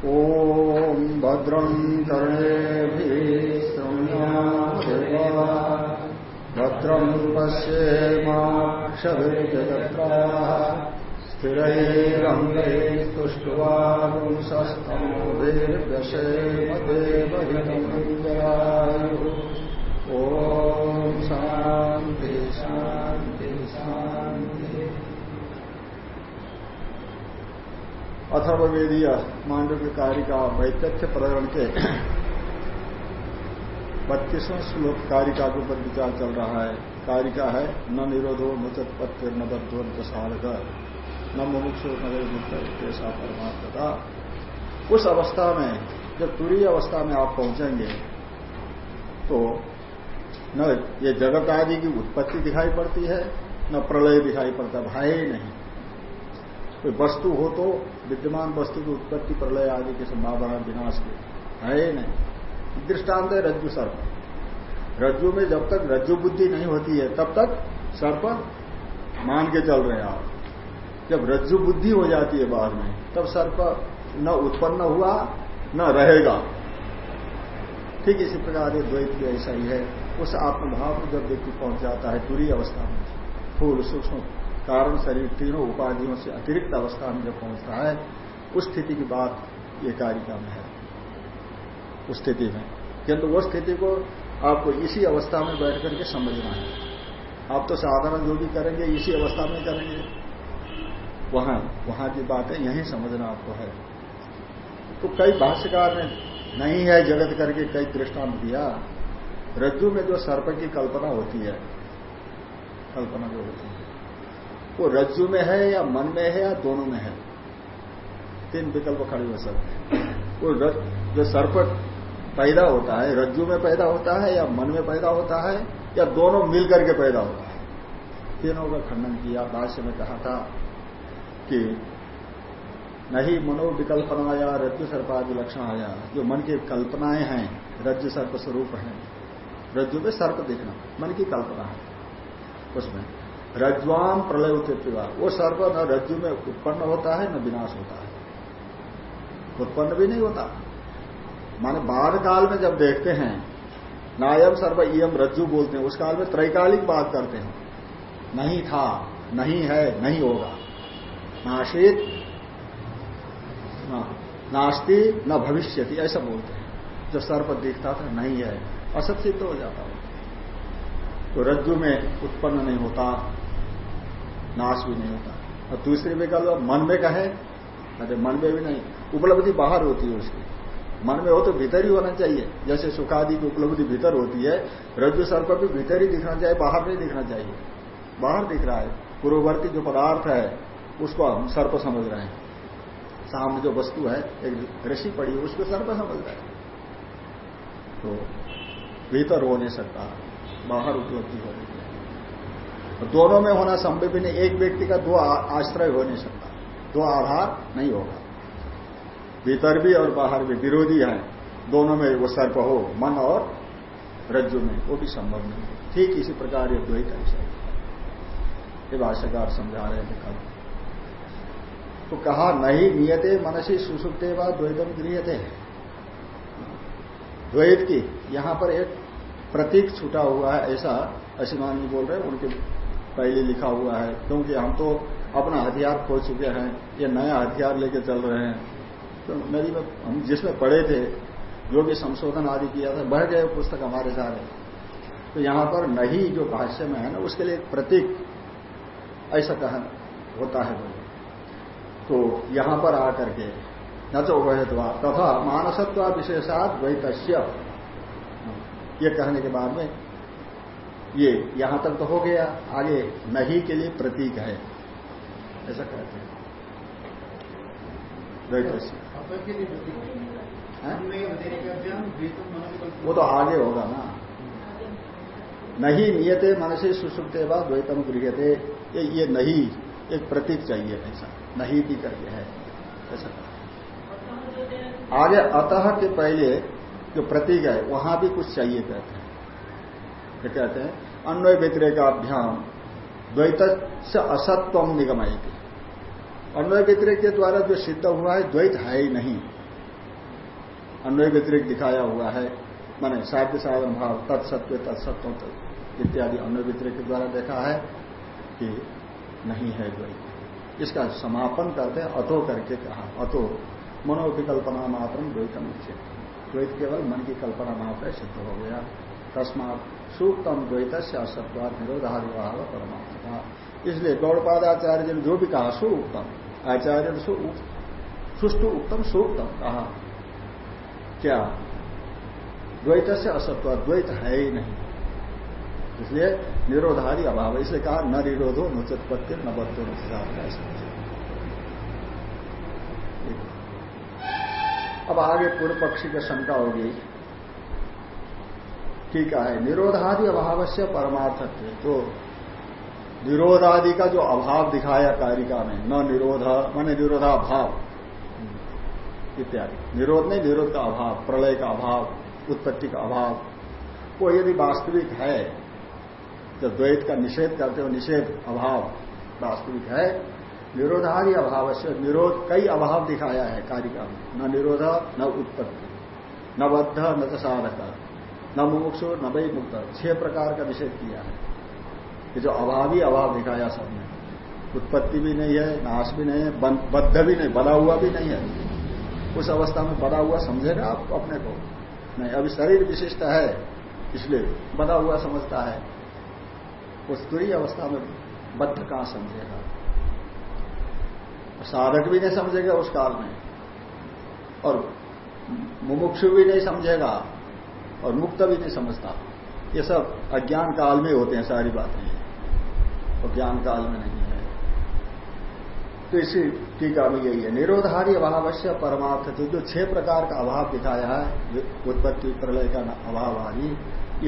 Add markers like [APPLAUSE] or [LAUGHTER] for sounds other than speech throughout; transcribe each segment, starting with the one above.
ॐ भद्रम् कर्णेभिः शृण्यादेवा भद्रम् पश्येमाक्षभिर्जगत्राः स्थिरैरङ्गै तुष्ट्वागुंसस्तम्भिर्दशेम देवहितम् जयायुः ॐ शान्ति शान्ति शान्ति। मांडव्य का वैतथ्य प्रकरण के बत्तीसवें श्लोक कारिका के ऊपर विचार चल रहा है। कारिका है, न निरोधो मुचत पत्य न बद्धो साधकर न मुमुक्षो नगर ऐसा परमात्मा उस अवस्था में, जब तुरी अवस्था में आप पहुँचेंगे तो न ये जगत आदि की उत्पत्ति दिखाई पड़ती है, न प्रलय दिखाई पड़ता, भाई नहीं। कोई वस्तु हो तो विद्यमान वस्तु की उत्पत्ति, प्रलय आदि की संभावना विनाश की। है नहीं। दृष्टांत है रज्जु सर्प। रज्जु में जब तक रज्जु बुद्धि नहीं होती है, तब तक सर्प मान के चल रहे हैं आप। जब रज्जु बुद्धि हो जाती है बाद में, तब सर्प न उत्पन्न हुआ, न रहेगा। ठीक इसी प्रकार ये द्वैत ऐसा ही है। उस आत्मभाव में जब व्यक्ति पहुँच जाता है दूरी अवस्था में, फूल, सूक्ष्म कारण शरीर तीनों उपाधियों से अतिरिक्त अवस्था में जब पहुँचता है, उस स्थिति की बात ये कारिका में है। उस स्थिति में। किंतु वो स्थिति को आपको इसी अवस्था में बैठ करके समझना है। आप तो साधारण जो भी करेंगे, इसी अवस्था में करेंगे। वहाँ वहाँ की बात है यही समझना आपको है। तो कई भाष्यकार ने नहीं है जगत करके कई दृष्टांत दिया रज्जु में जो सर्प की कल्पना होती है, कल्पना जो होती है वो रज्जु में है या मन में है या दोनों में है? तीन विकल्प खड़े हो सकते हैं वो जो सर्प पैदा होता है, रज्जु में पैदा होता है या मन में पैदा होता है या दोनों मिलकर के पैदा होता है? तीनों का खंडन किया, भाष्य में कहा था कि नहीं मनोविकल्पना या रज्जु सर्पादि लक्षण आया जो मन की कल्पनाएँ हैं, रज्जु सर्प स्वरूप है। रज्जु में सर्प दिखना, मन की कल्पना है। उसमें रज्वाम प्रलय उत्पत्तिवा वो सर्प न रज्जु में उत्पन्न होता है, न विनाश होता है। उत्पन्न भी नहीं होता। माने बाद काल में जब देखते हैं, नायम सर्व इम रज्जु बोलते हैं, उस काल में त्रैकालिक बात करते हैं। नहीं था, नहीं है, नहीं होगा। नाशित नास्ति, न भविष्यति, ऐसा बोलते हैं। जो सर्प दिखता था, नहीं है असत सिद्ध हो जाता है। तो रज्जु में उत्पन्न नहीं होता नाश भी नहीं होता। और दूसरी विकल्प मन में कहे, अरे मन में भी नहीं, उपलब्धि बाहर होती है उसकी। मन में हो तो भीतर ही होना चाहिए। जैसे सुखादि की उपलब्धि भीतर होती है, रज्जु सर्प भी भीतर ही दिखना चाहिए, बाहर नहीं दिखना चाहिए। बाहर दिख रहा है। पूर्ववर्ती जो पदार्थ है, उसको हम सर्प समझ रहे हैं। सामने जो वस्तु है, एक ऋषि पड़ी है, उसको सर्प समझ रहे हैं। तो भीतर हो नहीं सकता, बाहर उपलब्धि हो रही दोनों में होना संभव ही नहीं। एक व्यक्ति का दो आश्रय हो नहीं सकता। दो आधार नहीं होगा। भीतर भी और बाहर भी विरोधी है। दोनों में वो सर्प हो, मन और रज्जु में, वो भी संभव नहीं है। ठीक इसी प्रकार ये द्वैत ऐसा ये भाष्यकार समझा रहे थे कल। तो कहा, नहीं, नियते मनसी सुसुप्ते व द्वैतम गृहते द्वैत की, यहाँ पर एक प्रतीक छूटा हुआ है, ऐसा असीमान जी बोल रहे हैं, उनके पहले लिखा हुआ है, क्योंकि हम तो अपना हथियार खो चुके हैं, ये नया हथियार लेके चल रहे हैं। तो मेरी में हम जिसमें पढ़े थे, जो भी संशोधन आदि किया था बढ़ गए पुस्तक हमारे सारे तो यहाँ पर नहीं जो भाष्य में है ना, उसके लिए एक प्रतीक, ऐसा कहा होता है बोले। तो यहाँ पर आकर के, न तो उभयत्वा, तथा मानसत्व विशेषात द्वैतस्य ये कहने के बाद में ये यहाँ तक तो हो गया आगे नहीं के लिए प्रतीक है। ऐसा कहते हैं। वो तो आगे होगा ना। नहीं नियते मन से सुसुप्ते व द्वैतम गृहते ये, ये नहीं एक प्रतीक चाहिए ऐसा। नहीं भी करके है। ऐसा आगे अतः के पहले जो प्रतीक है वहाँ भी कुछ चाहिए कहते हैं। कहते हैं? अन्वय व्यतिरेकाभ्याम द्वैत से असत्वम निगमय अन्वय व्यतिरेक के द्वारा जो सिद्ध हुआ है, द्वैत है ही नहीं। अन्वय व्यतिरिक्त दिखाया हुआ है, माने साध्य साधन भाव, तत्सत्व तत्सत्व इत्यादि अन्वय व्यतिरिक्त के द्वारा देखा है कि नहीं है द्वैत। इसका समापन करते अतो करके कहा। अतो, मनोविकल्पना मात्र द्वैतम द्वैत केवल मन की कल्पना मात्र सिद्ध हो गया। तस्मात सूक्तम द्वैत से असत्वाद निरोधादिवाह परमात्मा। इसलिए गौड़पादाचार्य जी ने जो भी कहा सु उत्तम आचार्य ने सुष्टु उत्तम, सूक्तम कहा। क्या? द्वैत से असत्व द्वैत है ही नहीं। इसलिए निरोधारी अभाव। इसलिए कहा, न निरोधो, न चुत्पत्ति, न न अब आगे पूर्व पक्षी की शंका होगी ठीक है। निरोधादि अभाव से परमार्थत्व। तो निरोधादि का जो अभाव दिखाया कारिका में, न निरोध, माने निरोधा भाव इत्यादि। निरोध नहीं, निरोध का अभाव, प्रलय का अभाव, उत्पत्ति का अभाव। वो यदि वास्तविक है, जब द्वैत का निषेध करते हो, निषेध अभाव वास्तविक है, निरोधादि अभाव से निरोध कई अभाव दिखाया है कारिका में। न निरोध, न उत्पत्ति। न बद्ध, न तो साधक न मुमुक्षु न वही मुक्त। छह प्रकार का निषेध किया है। ये जो अभावी अभाव दिखाया सबने। उत्पत्ति भी नहीं है, नाश भी नहीं है बद्ध भी नहीं, बना हुआ भी नहीं है। उस अवस्था में बना हुआ समझेगा आप अपने को। नहीं, अभी शरीर विशिष्ट है, इसलिए बना हुआ समझता है। उस दूरी अवस्था में बद्ध कहाँ समझेगा? साधक भी नहीं समझेगा उस काल में। और मुमुक्षु भी नहीं समझेगा। और मुक्त भी नहीं समझता। ये सब अज्ञान काल में होते हैं, सारी बातें। और ज्ञान काल में नहीं है। तो इसी टीका में यही है। निरोधारी अभाव से परमार्थ थे जो छह प्रकार का अभाव दिखाया है उत्पत्ति, प्रलय का अभाव आदि,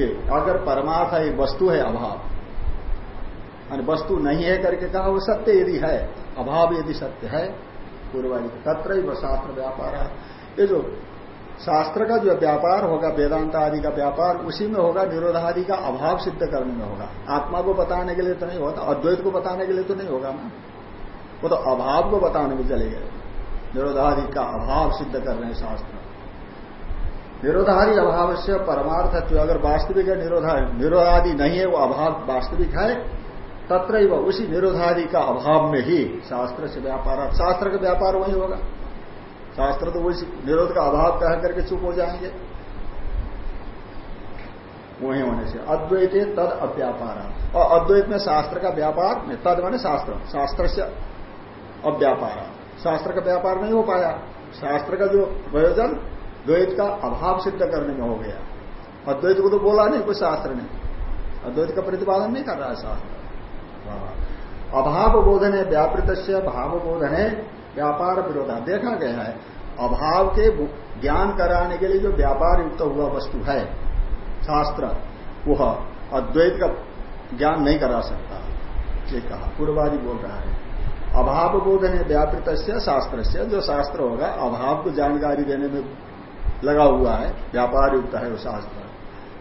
ये अगर परमार्थ है वस्तु है अभाव। वस्तु नहीं है करके कहा, वो सत्य यदि है, अभाव यदि सत्य है, पूर्वादि तत्र ही शास्त्र व्यापार है। ये जो शास्त्र का जो व्यापार होगा, वेदांत आदि का व्यापार, उसी में होगा, निरोधादि का अभाव सिद्ध करने में होगा। आत्मा को बताने के लिए तो नहीं होता, अद्वैत को बताने के लिए तो नहीं होगा ना। वो तो अभाव को बताने में चले गए। निरोधादि का अभाव सिद्ध कर रहे हैं शास्त्र। निरोधादि अभाव से परमार्थ अगर वास्तविक है, निरोधा, निरोधादि नहीं है, वो अभाव वास्तविक है तत्र उसी निरोधादि का अभाव में ही शास्त्र से व्यापार, शास्त्र का व्यापार वही होगा। शास्त्र तो वही निरोध का अभाव कह करके चुप हो जाएँगे। वही होने से अद्वैत तद अव्यापार। और अद्वैत में शास्त्र का व्यापार में तद माने शास्त्र। शास्त्र से अव्यापार। शास्त्र का व्यापार नहीं हो पाया। शास्त्र का जो प्रयोजन द्वैत का अभाव सिद्ध करने में हो गया। अद्वैत को तो बोला नहीं, कोई शास्त्र ने अद्वैत का प्रतिपादन नहीं कर रहा है शास्त्र। अभाव बोधने व्यापृत भाव बोधन व्यापार विरोधा। देखा गया है, अभाव के ज्ञान कराने के लिए जो व्यापार युक्त हुआ वस्तु है, शास्त्र, वह अद्वैत का ज्ञान नहीं करा सकता, ये कहा। पूर्वादि बोल रहा है, अभाव बोधन व्यापृत शास्त्र से जो शास्त्र होगा, अभाव को जानकारी देने में लगा हुआ है, व्यापार युक्त है वो शास्त्र।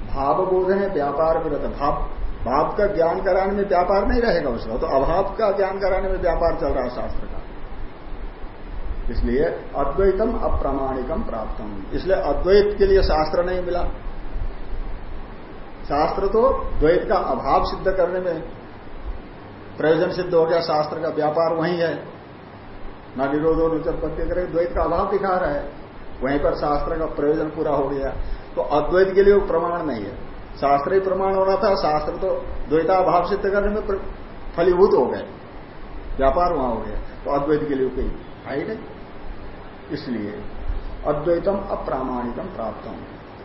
भाव बोधन व्यापार विरोध, भाव भाव का ज्ञान कराने में व्यापार नहीं रहेगा उसका तो अभाव का ज्ञान कराने में व्यापार चल रहा है शास्त्र इसलिए अद्वैतम अप्रामाणिकम प्राप्तम। इसलिए अद्वैत के लिए शास्त्र नहीं मिला। शास्त्र तो द्वैत का अभाव सिद्ध करने में प्रयोजन सिद्ध हो गया, शास्त्र का व्यापार वही है। न निरोधो निचत्पत्ति करे, द्वैत का अभाव दिखा रहा है। वहीं पर शास्त्र का प्रयोजन पूरा हो गया। तो अद्वैत के लिए प्रमाण नहीं है। शास्त्र ही प्रमाण होना था, शास्त्र तो द्वैता अभाव सिद्ध करने में फलीभूत हो गए। व्यापार वहाँ हो गया। तो अद्वैत के लिए कोई है नहीं। इसलिए अद्वैतम अप्रामाणिकम प्राप्तम।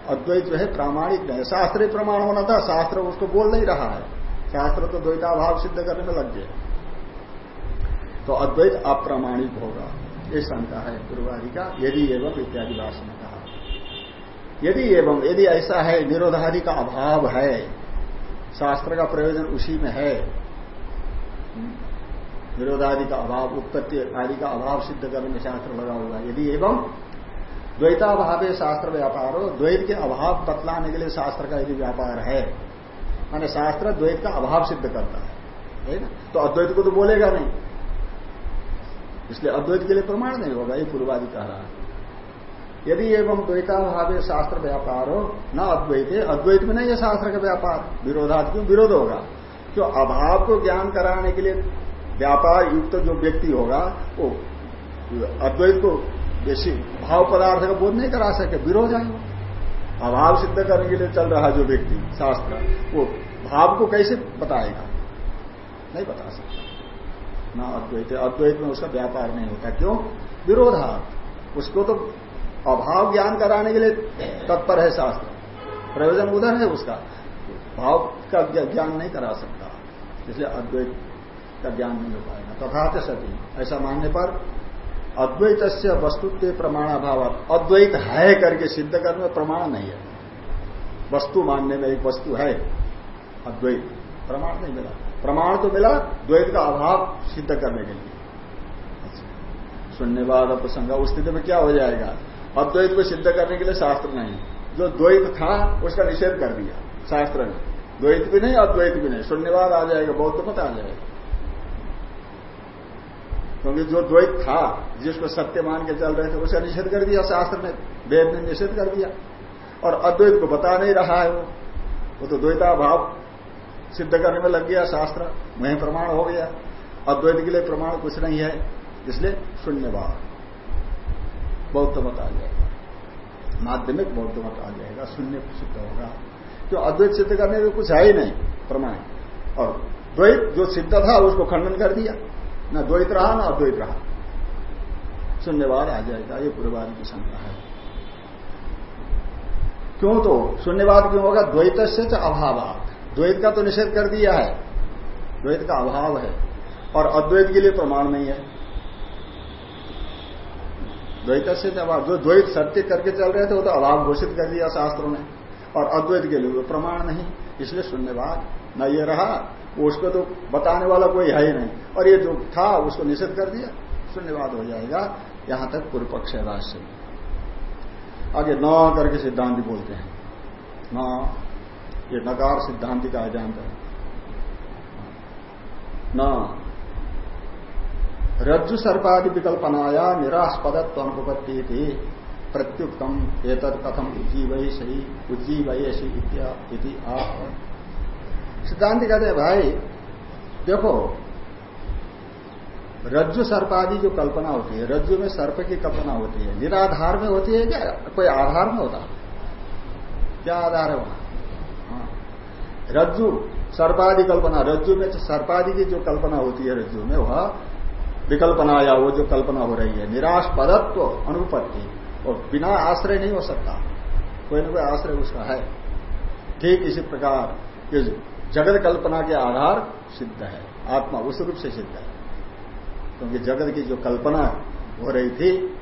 अद्वैत जो है प्रामाणिक नहीं शास्त्र प्रमाण होना था, शास्त्र उसको बोल नहीं रहा है। शास्त्र तो द्वैताभाव सिद्ध करने में लग गए तो अद्वैत अप्रामाणिक होगा, ये शंका है पूर्वादि का, यदि एवं इत्यादि भाषण कहा। यदि एवं, यदि ऐसा है, निरोधादि का अभाव है, शास्त्र का प्रयोजन उसी में है विरोधादि का अभाव उत्पत्ति आदि का अभाव सिद्ध करने में शास्त्र लगा हुआ यदि एवं द्वैताभाव शास्त्र व्यापार हो, द्वैत के अभाव बतलाने के लिए शास्त्र का यदि व्यापार है, माने शास्त्र द्वैत का अभाव सिद्ध करता है है ना? तो अद्वैत को तो बोलेगा नहीं। इसलिए अद्वैत के लिए प्रमाण नहीं होगा, ये पूर्वादि कह रहा है। यदि एवं द्वैताभाव शास्त्र व्यापार हो, न अद्वैत अद्वैत में नहीं है शास्त्र का व्यापार। विरोधात विरोध होगा। क्यों? अभाव को ज्ञान कराने के लिए व्यापार युक्त जो व्यक्ति होगा, वो अद्वैत को बेसी भाव पदार्थ का बोध नहीं करा सके, विरोध है अभाव सिद्ध करने के लिए चल रहा जो व्यक्ति, शास्त्र, वो भाव को कैसे बताएगा? नहीं बता सकता। ना अद्वैत अद्वैत में उसका व्यापार नहीं होता। क्यों? विरोधार्थ उसको तो अभाव ज्ञान कराने के लिए तत्पर है शास्त्र। प्रयोजन उधर है उसका। भाव का ज्ञान नहीं करा सकता। इसलिए अद्वैत का ज्ञान नहीं हो पाएगा। तथा सती, ऐसा मानने पर अद्वैत से वस्तुत्व प्रमाणाभाव अद्वैत है करके सिद्ध करने में प्रमाण नहीं है। वस्तु मानने में एक वस्तु है, अद्वैत। प्रमाण नहीं मिला। प्रमाण तो मिला द्वैत का अभाव सिद्ध करने के लिए। शून्यवाद प्रसंग, उस स्थिति में क्या हो जाएगा? अद्वैत को सिद्ध करने के लिए शास्त्र नहीं। जो द्वैत था, उसका निषेध कर दिया शास्त्र ने। द्वैत भी नहीं, अद्वैत भी नहीं। शून्यवाद आ जाएगा, बौद्ध मत आ जाएगा। क्योंकि जो द्वैत था, जिसको सत्य मान के चल रहे थे उसका निषेध कर दिया, शास्त्र ने वेद ने निषेध कर दिया। और अद्वैत को बता नहीं रहा है वो। वो तो द्वैता भाव सिद्ध करने में लग गया, शास्त्र वही प्रमाण हो गया। अद्वैत के लिए प्रमाण कुछ नहीं है, इसलिए शून्यवाद बौद्ध मत आ जाएगा। माध्यमिक बौद्ध मत आ जाएगा, शून्य सिद्ध होगा। क्यों? अद्वैत सिद्ध करने में कुछ है ही नहीं, प्रमाण। और द्वैत जो सिद्ध था, उसको खंडन कर दिया। न द्वैत रहा न अद्वैत रहा शून्यवाद आ जाएगा, ये पूर्वाद की शंका है। क्यों तो? शून्यवाद क्यों होगा? द्वैत से अभावात। द्वैत का तो निषेध कर दिया है। द्वैत का अभाव है। और अद्वैत के लिए प्रमाण नहीं है। द्वैत से अभाव। जो द्वैत सत्य करके चल रहे थे, वो तो अभाव घोषित कर दिया शास्त्रों ने। और अद्वैत के लिए प्रमाण नहीं। इसलिए शून्यवाद न ये रहा उसको तो बताने वाला कोई है ही नहीं। और ये जो था, उसको निषेध कर दिया, शून्यवाद हो जाएगा। यहाँ तक पूर्व पक्ष है राष्ट्र। आगे न करके सिद्धांत बोलते हैं। न, ये नकार सिद्धांति का जानते है न। रज्जु सर्पादि विकल्पनाया निराशपदत्व अनुपत्ति थी प्रत्युक्तम एतद कथम उज्जीवय सही उज्जीवय इति आप सिद्धांत कहते हैं, भाई, देखो, रज्जु सर्पादि जो कल्पना होती है, रज्जु में सर्प की कल्पना होती है, निराधार में होती है क्या? कोई आधार में होता। क्या आधार है वहाँ? हाँ। रज्जु, सर्पादि कल्पना, रज्जु में सर्पादि की जो कल्पना होती है रज्जु में, वह विकल्पना या वो जो कल्पना हो रही है निराश पदत्व अनुपत्ति, और बिना आश्रय नहीं हो सकता। कोई ना कोई आश्रय उसका है। ठीक इसी प्रकार जगत कल्पना के आधार सिद्ध है। आत्मा उस रूप से सिद्ध है। क्योंकि जगत की जो कल्पना हो रही थी,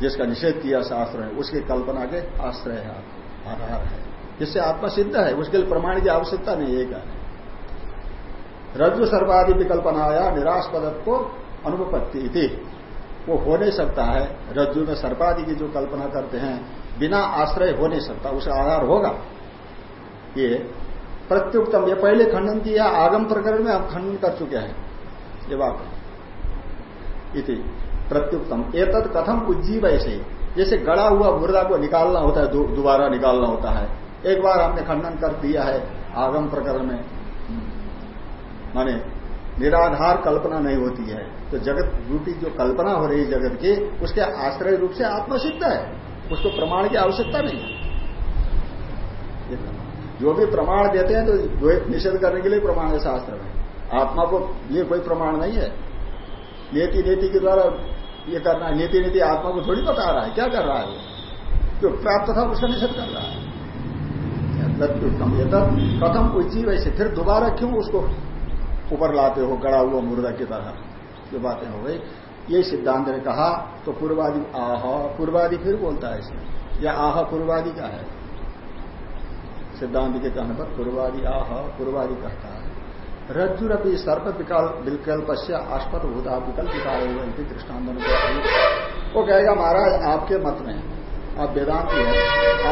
जिसका निषेध किया शास्त्र है उसकी कल्पना के आश्रय है, आधार है। जिससे आत्मा सिद्ध है, उसके लिए प्रमाण की आवश्यकता नहीं, एक है। क्या रज्जु सर्वादि विकल्पनाया निराश पदक को अनुपत्ति थी वो हो नहीं सकता है। रज्जु में सर्पादि की जो कल्पना करते हैं, बिना आश्रय हो नहीं सकता उसका आधार होगा। ये प्रत्युक्तम, ये पहले खंडन किया, आगम प्रकरण में हम खंडन कर चुके हैं। ये बात इति प्रत्युक्तम एतद कथम उज्जीव ऐसे जैसे गड़ा हुआ मुर्दा को निकालना होता है दोबारा निकालना होता है। एक बार हमने खंडन कर दिया है आगम प्रकरण में। माने निराधार कल्पना नहीं होती है। तो जगत रूपी जो कल्पना हो रही है जगत की, उसके आश्रय रूप से आत्मसिद्ध है। उसको प्रमाण की आवश्यकता नहीं है। जो भी प्रमाण देते हैं तो निषेध करने के लिए प्रमाण है शास्त्र में। आत्मा को लिए कोई प्रमाण नहीं है। नीति नीति के द्वारा ये करना है। नीति नीति आत्मा को थोड़ी बता रहा है। क्या कर रहा है वो? जो प्राप्त था उसका निषेध कर रहा है। ये तब प्रथम उच्ची वैसे। फिर दोबारा क्यों उसको ऊपर लाते हो? गड़ा हुआ मुर्दा की तरह। जो बातें हो गई। ये सिद्धांत ने कहा तो पूर्वादि आह, पूर्वादि फिर बोलता है इसमें। यह आह पूर्वादि का है। सिद्धांत के कहने पर पूर्वादि आह पूर्वादि कहता है। रज्जुरपी सर्प विकल्प से आस्पद भूता विकल्प दृष्टान वो कहेगा, महाराज, आपके मत में, आप वेदांति है,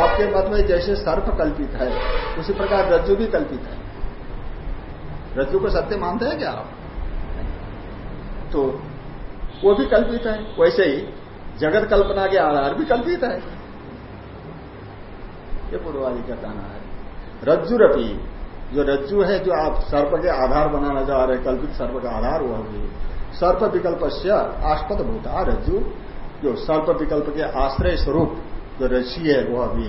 आपके मत में जैसे सर्प कल्पित है, उसी प्रकार रज्जु भी कल्पित है। रज्जु को सत्य मानते हैं क्या आप? तो वो भी कल्पित है, वैसे ही जगत कल्पना के आधार भी कल्पित है। ये पूर्वादि का कहना है। रज्जुरपी। जो रज्जु है, जो आप सर्प के आधार बनाना चाह रहे कल्पित सर्प का आधार, वह भी। सर्प विकल्प से आस्पद भूता रज्जु। जो सर्प विकल्प के आश्रय स्वरूप जो रसी है, वह भी।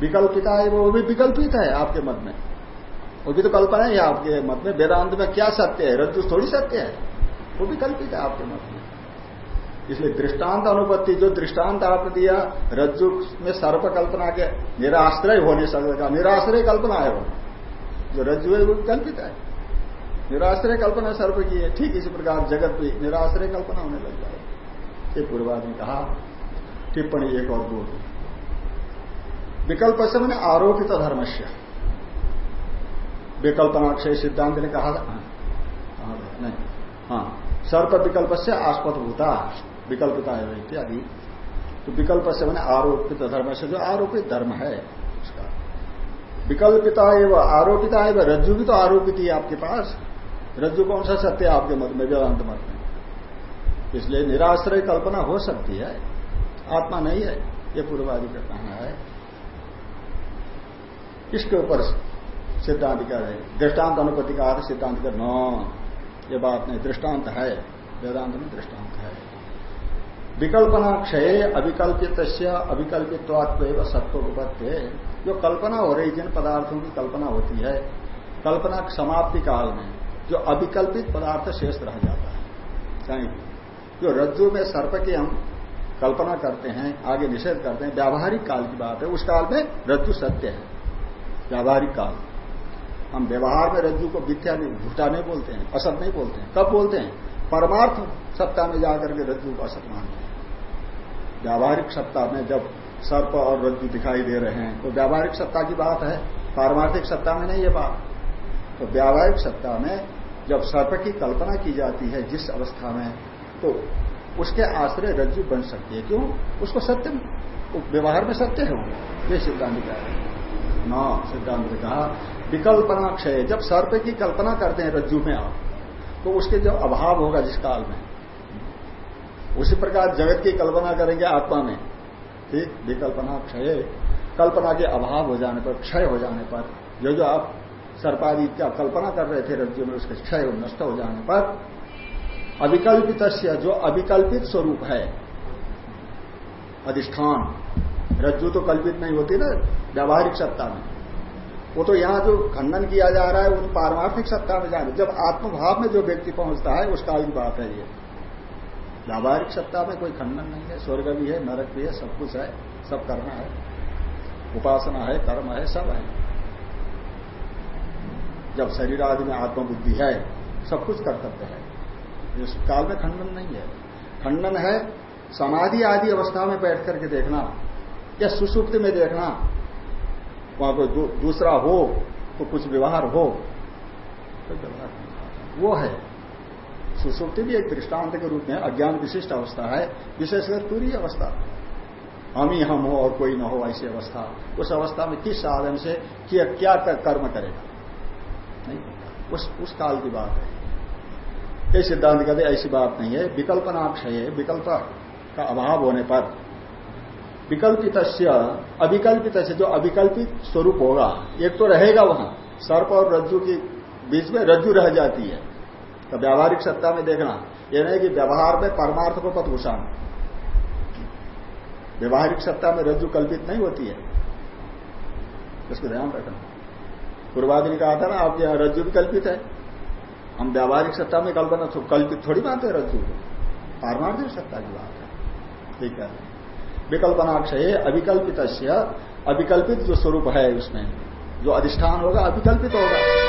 विकल्पिता है, वो भी विकल्पित है आपके मत में। वो भी तो कल्पना है आपके मत में। वेदांत में क्या सत्य है? रज्जु थोड़ी सत्य है। वो भी कल्पित है आपके मत में। इसलिए दृष्टांत अनुपत्ति जो दृष्टांत आपने दिया रज्जु में सर्प कल्पना के निराश्रय होने सकता। निराश्रय कल्पना है वो। जो रज्जु है वो कल्पित है। निराश्रय कल्पना सर्प की है। ठीक इसी प्रकार जगत भी निराश्रय कल्पना होने लग जाए। ये पूर्वाद ने कहा टिप्पणी एक और दो। विकल्प से मैंने आरोपित धर्मस्य। विकल्पनाक्षय सिद्धांत ने कहा हाँ, हाँ, नहीं। हाँ सर्प विकल्प से आस्पद होता विकल्पता है इत्यादि। तो विकल्प से मैंने आरोपित धर्म से जो आरोपित धर्म है उसका। विकल्पिता एवं आरोपिता एवं रज्जु भी तो आरोपित ही आपके पास। रज्जु कौन सा सत्य है आपके मत में? वेदांत मत में। इसलिए निराश्रय कल्पना हो सकती है। आत्मा नहीं है। ये पूर्वादि का कहना है। इसके ऊपर सिद्धांत का है। दृष्टांत अनुपति का सिद्धांत का न ये बात नहीं, दृष्टांत है। वेदांत में दृष्टांत है। विकल्पना क्षय अविकल्पित अविकल्पित अविकल्पित्वात्व सत्वपत्य जो कल्पना हो रही, जिन पदार्थों की कल्पना होती है, कल्पना समाप्ति काल में, जो अविकल्पित पदार्थ शेष रह जाता है। कहीं जो रज्जु में सर्प की हम कल्पना करते हैं, आगे निषेध करते हैं, व्यावहारिक काल की बात है, उस काल में रज्जु सत्य है। व्यावहारिक काल। हम व्यवहार में रज्जु को मिथ्या नहीं, झूठा नहीं बोलते हैं, असत नहीं बोलते हैं। कब बोलते हैं? परमार्थ सत्ता में जाकर के रज्जु को असत मानते हैं। व्यावहारिक सत्ता में जब सर्प और रज्जु दिखाई दे रहे हैं तो व्यावहारिक सत्ता की बात है। पारमार्थिक सत्ता में नहीं ये बात। तो व्यावहारिक सत्ता में जब सर्प की कल्पना की जाती है जिस अवस्था में तो उसके आश्रय रज्जु बन सकती है। क्यों? उसको सत्य व्यवहार में सत्य है ये सिद्धांत क्या है। न, सिद्धांत ने कहा विकल्पना क्षय जब सर्प की कल्पना करते हैं रज्जु में आप तो उसके जो अभाव होगा जिस काल में उसी प्रकार जगत की कल्पना करेंगे आत्मा में। ठीक, विकल्पना क्षय। कल्पना के अभाव हो जाने पर, क्षय हो जाने पर, जो जो आप सर्पादि क्या कल्पना कर रहे थे रज्जु में, उसके क्षय नष्ट हो जाने पर अविकल्पित जो अविकल्पित स्वरूप है, अधिष्ठान। रज्जु तो कल्पित नहीं होती ना, व्यावहारिक सत्ता में। वो तो यहाँ जो खंडन किया जा रहा है, वो तो पारमार्थिक सत्ता में जाने जब आत्मभाव में जो व्यक्ति पहुँचता है उस काल की बात है ये। व्यावहारिक सत्ता में कोई खंडन नहीं है, स्वर्ग भी है, नरक भी है, सब कुछ है, सब करना है। उपासना है, कर्म है, सब है। जब शरीर आदि में आत्मबुद्धि है, सब कुछ कर्तव्य है। इस काल में खंडन नहीं है। खंडन है समाधि आदि अवस्था में बैठ करके देखना, या सुसुप्त में देखना। वहाँ कोई दूसरा हो तो कुछ व्यवहार हो तो व्यवहार वो है। सुसुप्ति भी एक दृष्टांत के रूप में अज्ञान विशिष्ट अवस्था है विशेषकर पूरी अवस्था। हम ही हम हो और कोई न हो ऐसी अवस्था। उस अवस्था में किस साधन से क्या क्या कर्म करेगा? नहीं, उस उस काल की बात है। ये सिद्धांत कहते ऐसी बात नहीं है। विकल्पनाक्षय, विकल्प का अभाव होने पर विकल्पित अविकल्पित जो अविकल्पित स्वरूप होगा, एक तो रहेगा वहाँ। सर्प और रज्जु के बीच में रज्जु रह जाती है। तो व्यावहारिक सत्ता में देखना यह नहीं कि व्यवहार में परमार्थ को पथ घुसाना व्यवहारिक सत्ता में रज्जु कल्पित नहीं होती है। इसको ध्यान रखना। पूर्वादि ने कहा था ना, आपके यहाँ रज्जु भी कल्पित है। हम व्यावहारिक सत्ता में कल्पना तो कल्पित थोड़ी बात है रज्जु को। पारमार्थिक सत्ता की बात है। ठीक है। विकल्पनाक्षय अविकल्पित अविकल्पित जो स्वरूप है उसमें, जो अधिष्ठान होगा, अविकल्पित होगा।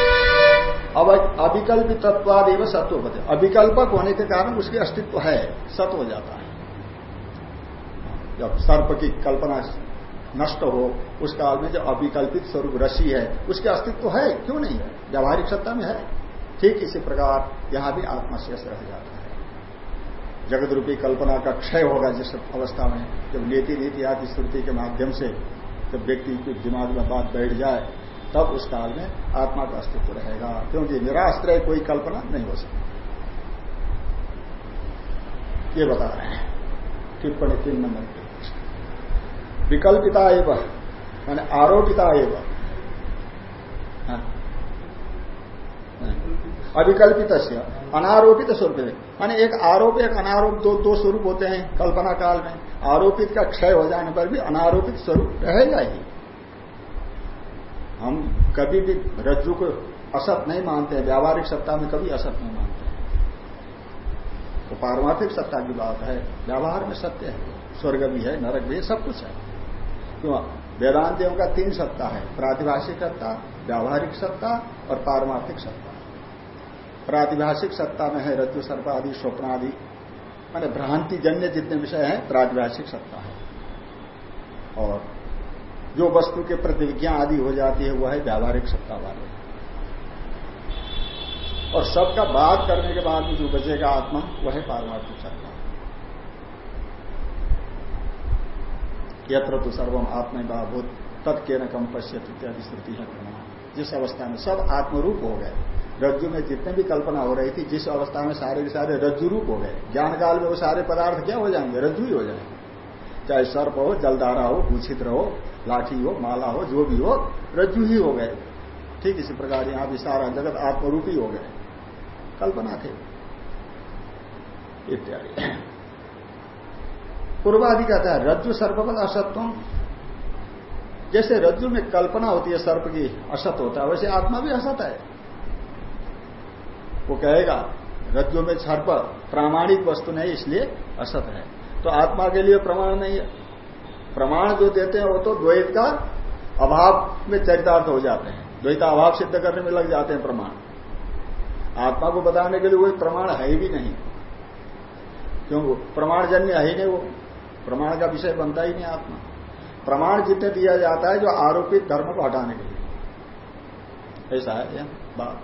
अब अविकल्पित तत्वाद एवं सत्व होते अविकल्पक होने के कारण उसके अस्तित्व है सत्य हो जाता है। जब सर्प की कल्पना नष्ट हो, उस काल में जो अविकल्पित स्वरूप रसी है, उसके अस्तित्व है, क्यों नहीं है? व्यावहारिक सत्ता में है। ठीक इसी प्रकार यहाँ भी आत्मा शेष रह जाता है। जगत रूपी कल्पना का क्षय होगा जिस अवस्था में, जब नीति नीति आदि स्मृति के माध्यम से, जब व्यक्ति के दिमाग में बात बैठ जाए तब उस काल में आत्मा का अस्तित्व रहेगा, क्योंकि निराश्रय कोई कल्पना नहीं हो सकती। ये बता रहे हैं। टिप्पणी तीन नंबर के। विकल्पिता एवं मैंने आरोपिता एवं। हाँ। अविकल्पित अनारोपित स्वरूप माने एक आरोप, एक अनारोप, दो दो स्वरूप होते हैं कल्पना काल में। आरोपित का क्षय हो जाने पर भी अनारोपित स्वरूप रहेगा ही हम कभी भी रज्जु को असत नहीं मानते हैं, व्यावहारिक सत्ता में कभी असत नहीं मानते हैं। तो पारमार्थिक सत्ता की बात है, व्यवहार में सत्य है, स्वर्ग भी है, नरक भी है, सब कुछ है। क्यों वेदांतियों का तीन सत्ता है, प्रातिभाषिक सत्ता, व्यावहारिक सत्ता और पारमार्थिक सत्ता। प्रातिभाषिक सत्ता में है रज्जु सर्प आदि स्वप्न आदि माने भ्रांतिजन्य जितने विषय हैं, प्रातिभाषिक सत्ता है। और जो वस्तु के प्रतिविज्ञा आदि हो जाती है, वह है व्यावहारिक सत्ता वाले और सबका बात करने के बाद में जो बचेगा आत्मा, वह है पारमार्थिक सत्ता। यत्र तो सर्वम बाभूत तत्के न कम पश्यत इत्यादि स्थिति है जिस अवस्था में सब आत्मरूप हो गए, रज्जु में जितने भी कल्पना हो रही थी, जिस अवस्था में सारे के सारे रज्जु रूप हो गए ज्ञान काल में वो सारे पदार्थ क्या हो जाएँगे? रज्जु ही हो जाएँगे। चाहे सर्प हो जलदारा हो भूछित्र हो लाठी हो, माला हो, जो भी हो, रज्जु ही हो गए। ठीक इसी प्रकार यहाँ भी सारा जगत आत्मरूपी हो गए। कल्पना थे। इत्यादि। पूर्वादि कहता है, रज्जु सर्पवत असत्व जैसे रज्जु में कल्पना होती है, सर्प की असत होता है, वैसे आत्मा भी असत है। वो कहेगा, रज्जु में सर्प प्रामाणिक वस्तु नहीं, इसलिए असत है। तो आत्मा के लिए प्रमाण नहीं है। प्रमाण जो देते हैं वो तो द्वैत का अभाव में चरितार्थ हो जाते हैं। द्वैता अभाव सिद्ध करने में लग जाते हैं प्रमाण। आत्मा को बताने के लिए कोई प्रमाण है ही नहीं। क्यों? प्रमाण जन्य है ही नहीं वो। प्रमाण का विषय बनता ही नहीं आत्मा। प्रमाण जितने दिया जाता है जो आरोपित धर्म को हटाने के लिए। ऐसा है यह बात?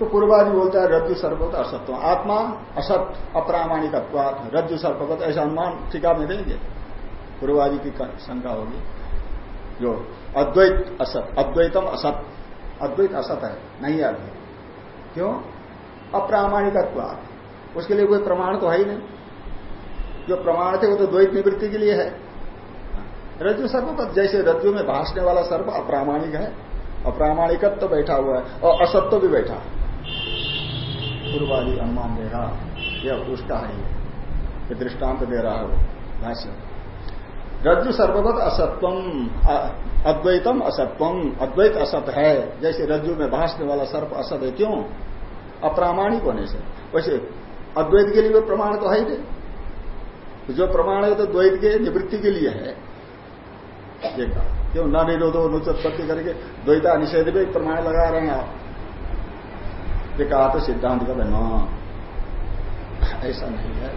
तो पूर्वादि बोलता है रज्जु सर्वगत असत्व। आत्मा असत अप्रामाणिक रज्जु सर्वगत, ऐसा अनुमान टीका में देंगे। पूर्वादि की शंका होगी। जो अद्वैत असत, अद्वैतम असत, अद्वैत असत है, नहीं है। क्यों? अप्रामाणिक उसके लिए कोई प्रमाण तो है ही नहीं। जो प्रमाण थे वो तो द्वैत निवृत्ति के लिए है। रज्जु सर्वपद जैसे रज्जु में भाषने वाला सर्व अप्रामाणिक है, अप्रामाणिकत्व तो बैठा हुआ है, और असत्व भी बैठा पूर्वादि अनुमान देगा यह उसका है, ये दृष्टांत दे रहा है? भाष्य। रज्जु सर्वगत असत्वम अद्वैतम असत्वम अद्वैत असत है। जैसे रज्जु में भाषने वाला सर्प असत है, क्यों? अप्रामाणिक होने से। वैसे अद्वैत के लिए प्रमाण तो है ही नहीं। जो प्रमाण है तो द्वैत के निवृत्ति के लिए है। क्यों? न निरोधो नुचत्पत्ति करके द्वैता निषेध भी प्रमाण लगा रहे हैं आप। ये कहा तो सिद्धांत का न ऐसा नहीं है।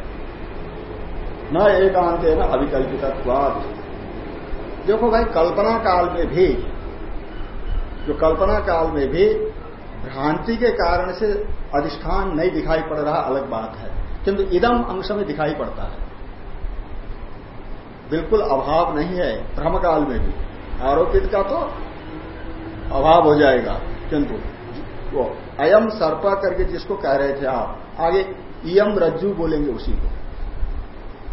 न एकांत है, ना अभिकल्पित देखो भाई, कल्पना काल में भी, जो कल्पना काल में भी भ्रांति के कारण से अधिष्ठान नहीं दिखाई पड़ रहा, अलग बात है। किंतु इदम अंश में दिखाई पड़ता है। बिल्कुल अभाव नहीं है भ्रम काल में भी। आरोपित का तो अभाव हो जाएगा। किंतु वो अयम सर्पा करके जिसको कह रहे थे आप आगे इयम रज्जु बोलेंगे उसी को।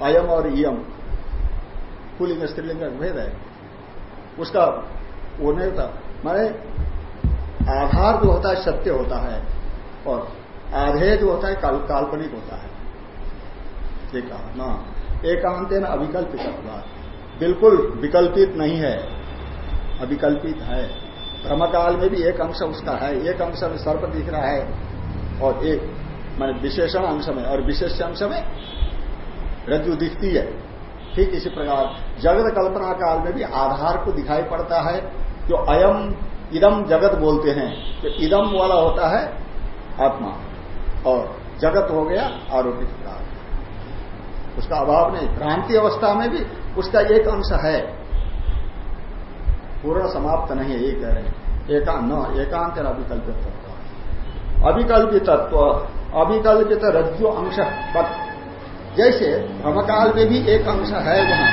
अयम और इयम पुलिंग स्त्रीलिंग का भेद है। उसका वो नहीं होता। माने आधार जो होता है सत्य होता है और आधेय जो होता है काल, काल्पनिक होता है। ये कहा ना। एकांत न अविकल्पित बिल्कुल विकल्पित नहीं है अविकल्पित है। भ्रमकाल में भी एक अंश उसका है, एक अंश में सर्प दिख रहा है और एक, मान विशेषण अंश में, और विशेष अंश में रज्जु दिखती है। ठीक इसी प्रकार जगत कल्पना काल में भी आधार को दिखाई पड़ता है, जो अयम, इदम जगत बोलते हैं। तो इदम वाला होता है आत्मा, और जगत हो गया आरोपित उसका अभाव नहीं, भ्रांति अवस्था में भी उसका एक अंश है। पूर्ण समाप्त नहीं है, ये कह रहे हैं। एका न, एकांत अभिकल्पित तत्व। अभिकल्पित रज्जु अंश जैसे भ्रमकाल में भी एक अंश है वहाँ।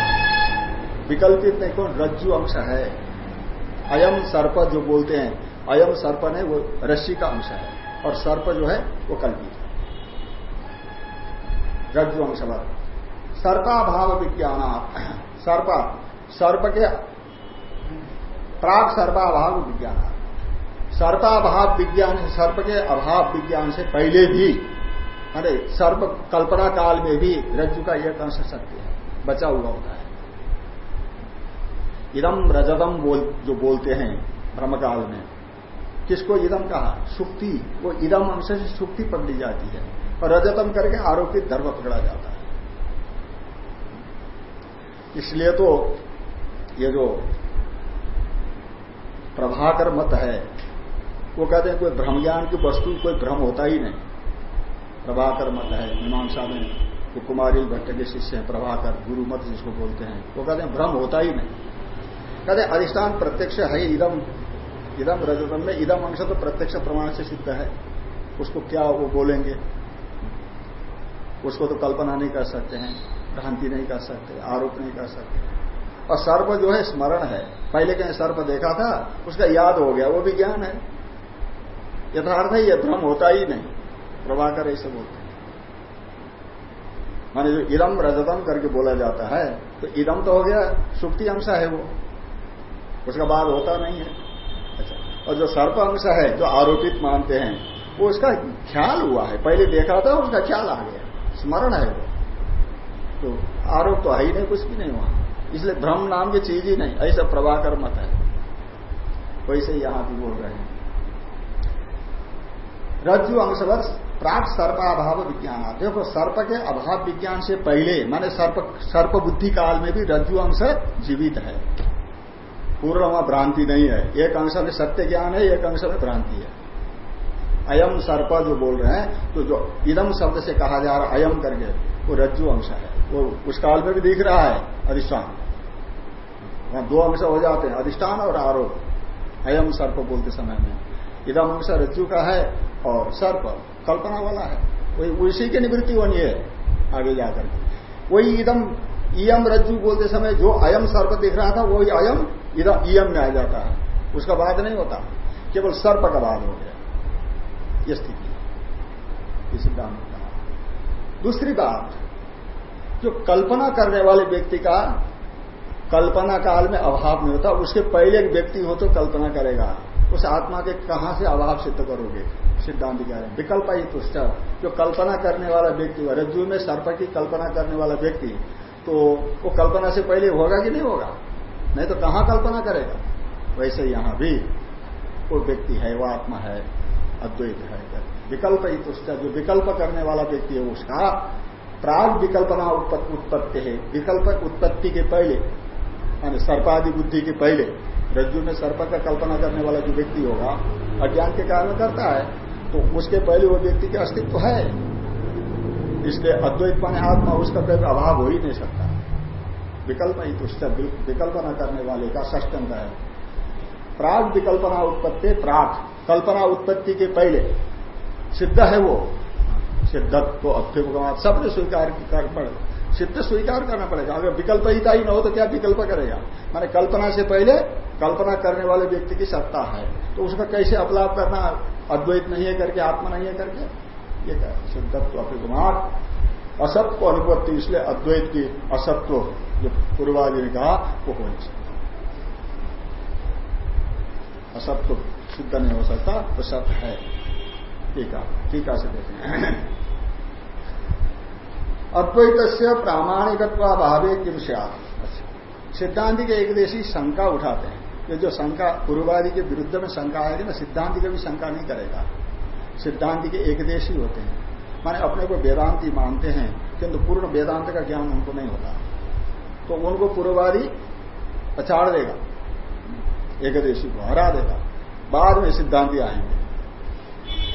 विकल्पित नहीं, कौन? रज्जु अंश है। अयम सर्प जो बोलते हैं, अयम सर्प ने वो रस्सी का अंश है, और सर्प जो है, वो कल्पित है। रज्जु अंश पद। सर्पाभाव विज्ञान सर्प सर्प के प्राग सर्पाभाव विज्ञान। सर्पाभाव विज्ञान सर्प के अभाव विज्ञान से पहले भी, अरे, सर्प कल्पना काल में भी रज्जु का एक अंश सत्य है, बचा हुआ होता है। इदम रजतम बोल, जो बोलते हैं ब्रह्मकाल में, किसको इदम कहा? सुक्ति। वो इदम अंश से सुक्ति पकड़ी जाती है, और रजतम करके आरोपित धर्म पकड़ा जाता है। इसलिए तो ये जो प्रभाकर मत है। वो कहते हैं, कोई भ्रम ज्ञान की वस्तु, कोई भ्रम होता ही नहीं। प्रभाकर मत है, मीमांसा में जो कुमारी भट्ट के शिष्य हैं, प्रभाकर, गुरु मत जिसको बोलते हैं। वो कहते हैं भ्रम होता ही नहीं। कहते अधिष्ठान प्रत्यक्ष है इदम। इदम रजतम में इदम अंश तो प्रत्यक्ष प्रमाण से सिद्ध है। उसको क्या वो बोलेंगे? उसको तो कल्पना नहीं कर सकते हैं, भ्रांति नहीं कर सकते, आरोप नहीं कर सकते। और सर्प जो है स्मरण है। पहले कहीं सर्प देखा था, उसका याद हो गया, वो भी ज्ञान है। यथार्थ है, यह भ्रम होता ही नहीं। प्रभाकर ऐसे बोलते माने जो इदम रजतम करके बोला जाता है तो इदम तो हो गया सुक्ति अंश है वो। उसका बाद होता नहीं है। अच्छा और जो सर्प अंश है, जो आरोपित मानते हैं, वो उसका ख्याल हुआ है। पहले देखा था, उसका ख्याल आ गया। स्मरण है वो। तो आरोप तो है ही नहीं, कुछ भी नहीं वहाँ इसलिए भ्रम नाम की चीज़ ही नहीं, ऐसा प्रभाकर मत है। वैसे यहाँ भी बोल रहे हैं। रज्जु अंशवत प्राप्त सर्पाभाव विज्ञान। देखो, सर्प के अभाव विज्ञान से पहले, माने सर्प सर्प बुद्धि काल में भी रज्जु अंश जीवित है। पूर्ण वहाँ भ्रांति नहीं है। एक अंश में सत्य ज्ञान है, एक अंश में भ्रांति है। अयम सर्प जो बोल रहे हैं तो जो इदम शब्द से कहा जा रहा अयम करके, वो रज्जु अंश है। वो उस काल में भी दिख रहा है अधिष्ठान। वहाँ दो अंश हो जाते हैं, अधिष्ठान और आरोप। अयम सर्प बोलते समय में। इधम अंश रज्जु का है और सर्प कल्पना वाला है। वही उसी की निवृत्ति होनी है, आगे जाकर वही इदम, इयम रज्जु बोलते समय जो अयम सर्प दिख रहा था, वही अयम, इदम, इयम में आ जाता है। उसका बाद नहीं होता। केवल सर्प का बाद हो गया। ये स्थिति। सिद्धांत दूसरी बात जो कल्पना करने वाले व्यक्ति का कल्पना काल में अभाव नहीं होता, उसके पहले एक व्यक्ति हो तो कल्पना करेगा। उस आत्मा के कहाँ से अभाव सिद्ध करोगे? सिद्धांत कह रहे हैं। विकल्प ही तुष्ट। जो कल्पना करने वाला व्यक्ति, रज्जु में सर्प की कल्पना करने वाला व्यक्ति तो वो कल्पना से पहले होगा कि नहीं होगा? नहीं तो कहाँ कल्पना करेगा? वैसे यहाँ भी वो व्यक्ति है, वो आत्मा है, अद्वैत है। विकल्प ही तुष्ट। जो विकल्प करने वाला व्यक्ति है, उसका प्राग विकल्पना उत्पत्ति है। विकल्प उत्पत्ति के पहले, यानी सर्पादि बुद्धि के पहले, रज्जु में सर्प का कल्पना करने वाला जो व्यक्ति होगा, अज्ञान के कारण करता है तो उसके पहले वो व्यक्ति के अस्तित्व है। इसलिए अद्वैत माने आत्मा, उसका कोई अभाव हो ही नहीं सकता। विकल्प ही तुष्ट विकल्पना करने वाले का षष्टंग है। प्राग विकल्पना उत्पत्ति, प्राग। कल्पना उत्पत्ति के पहले, सिद्ध है वो। सिद्धत्व तो अभ्युपगमात सबने स्वीकार कर पड़े। सिद्ध स्वीकार करना पड़ेगा। अगर विकल्प ही ही न हो तो क्या विकल्प करेगा? माने कल्पना से पहले कल्पना करने वाले व्यक्ति की सत्ता है। तो उसका कैसे अपलाप करना? अद्वैत नहीं है करके, आत्मा नहीं है करके। ये क्या? सिद्धत्व अभ्युपमात असत्व अनुपत्ति, इसलिए अद्वैत की असत्व, जो पूर्वाजी ने कहा, वो हो सकता। असत्व सिद्ध नहीं हो सकता तो सत्य है। टीका टीका से देखें अद्वैत से प्रामाणिकत्वाभावे किम से सिद्धांति के एक देशी शंका उठाते हैं ये जो शंका पूर्वादि के विरुद्ध में शंका आएगी ना सिद्धांति का भी शंका नहीं करेगा। सिद्धांति के एक देशी होते हैं। माने अपने को वेदांति मानते हैं किंतु पूर्ण वेदांत का ज्ञान उनको नहीं होता। तो उनको पूर्ववादी पछाड़ देगा एक देशी को हरा देगा। बाद में सिद्धांति आएँगे।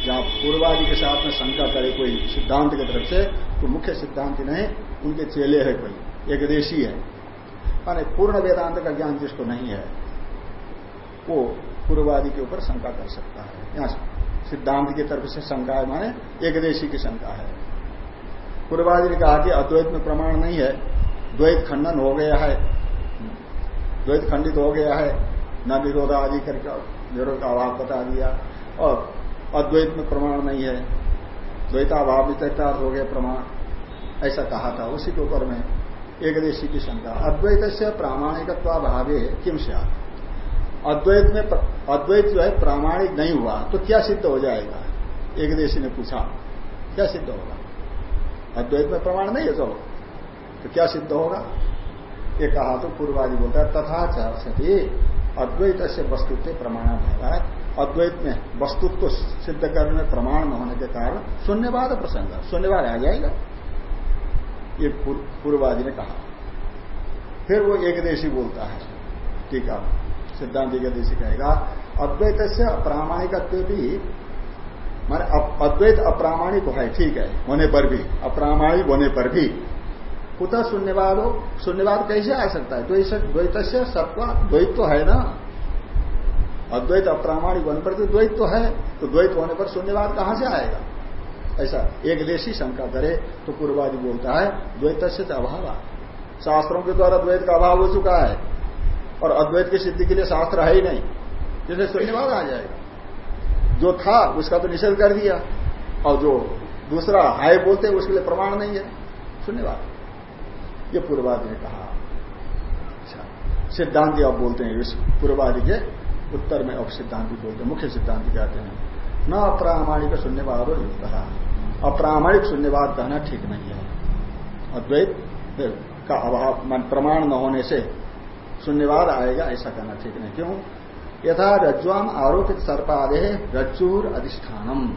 जहाँ पूर्वादि के साथ में शंका करे कोई सिद्धांत की तरफ़ से तो मुख्य सिद्धांति नहीं उनके चेले है कोई, एक देशी है। माने पूर्ण वेदांत का ज्ञान जिसको नहीं है, वो पूर्ववादी के ऊपर शंका कर सकता है। यहाँ सिद्धांत की तरफ़ से शंका है, माने एक देशी की शंका है। पूर्ववादी ने कहा कि अद्वैत में प्रमाण नहीं है, द्वैत खंडन हो गया है। द्वैत खंडित हो गया है, न विरोध आदि करके, विरोध का अभाव बता दिया। और अद्वैत में प्रमाण नहीं है। द्वैताभाव वितरितार्थ हो गया प्रमाण ऐसा कहा था उसी के ऊपर में एक देशी की शंका। अद्वैत से प्रामाणिकत्वाभावे किम से अद्वैत में अद्वैत जो है प्रामाणिक नहीं हुआ तो क्या सिद्ध हो जाएगा? एक देशी ने पूछा, क्या सिद्ध होगा? अद्वैत में प्रमाण नहीं है चलो तो क्या सिद्ध होगा? ये कहा तो पूर्वादि बोलता है, तथा सती अद्वैत से वस्तु के प्रमाण है अद्वैत में वस्तुत्व सिद्ध करने में प्रमाण न होने के कारण शून्यवाद प्रसंग, शून्यवाद आ जाएगा। ये पूर्वादि ने कहा। फिर वो एक देशी बोलता है, ठीक है, सिद्धांत एक देशी कहेगा अद्वैत से अप्रामाणिक भी, माने अद्वैत अप्रामाणिक है, ठीक है, होने पर भी, अप्रामाणिक होने पर भी। कुतः शून्यवाद हो शून्यवाद कैसे आ सकता है? द्वैत से सत्वा द्वैत तो है ना? अद्वैत अप्रामाणिक होने पर तो द्वैत तो है तो द्वैत होने पर शून्यवाद कहाँ से आएगा? ऐसा एक देशी शंका करे तो पूर्वादि बोलता है द्वैत से अभाव। शास्त्रों के द्वारा द्वैत का अभाव हो चुका है, और अद्वैत की सिद्धि के लिए शास्त्र है ही नहीं, जिससे शून्यवाद आ जाएगा। जो था, उसका तो निषेध कर दिया, और जो दूसरा हाय बोलते हैं, उसके लिए प्रमाण नहीं है, शून्यवाद। ये पूर्वादि ने कहा। अच्छा सिद्धांति अब बोलते हैं इस पूर्वादि के उत्तर में अब सिद्धांति बोलते मुख्य सिद्धांति कहते हैं। न अप्रामाणिक शून्यवाद हो युक्त अप्रामाणिक शून्यवाद कहना ठीक नहीं है। अद्वैत का अभाव, मन प्रमाण न होने से शून्यवाद आएगा, ऐसा कहना ठीक नहीं। क्यों? यथा रज्जुआम आरोपित सर्पादे रज्जूर अधिष्ठानम।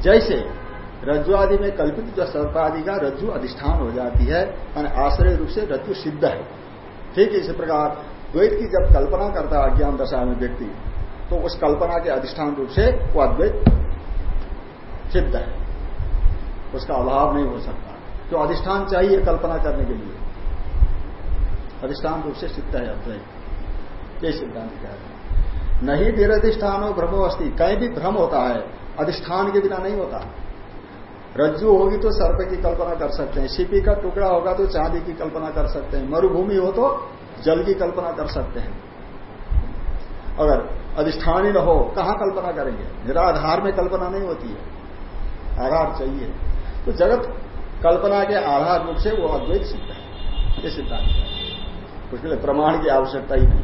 जैसे रज्जु आदि में कल्पित जो सर्पादि का रज्जु अधिष्ठान हो जाती है, मान आश्रय रूप से रज्जु सिद्ध है। ठीक इसी प्रकार द्वैत की जब कल्पना करता है अज्ञान दशा में व्यक्ति तो उस कल्पना के अधिष्ठान रूप से वो अद्वैत सिद्ध है। उसका अभाव नहीं हो सकता। तो अधिष्ठान चाहिए कल्पना करने के लिए, अधिष्ठान रूप से सिद्ध है अद्वैत। ये सिद्धांत कहते हैं। नहीं निरधिष्ठान हो भ्रमो अस्थि कहीं भी भ्रम होता है, अधिष्ठान के बिना नहीं होता। रज्जु होगी तो सर्प की कल्पना कर सकते हैं, सीपी का टुकड़ा होगा तो चांदी की कल्पना कर सकते हैं। मरुभूमि हो तो जल की कल्पना कर सकते हैं। अगर अधिष्ठान ही न हो, कहाँ कल्पना करेंगे? निराधार में कल्पना नहीं होती है। आधार चाहिए। तो जगत कल्पना के आधार रूप से वो अद्वैत सिद्ध है। ये सिद्धांत है। उसके लिए प्रमाण की आवश्यकता ही नहीं।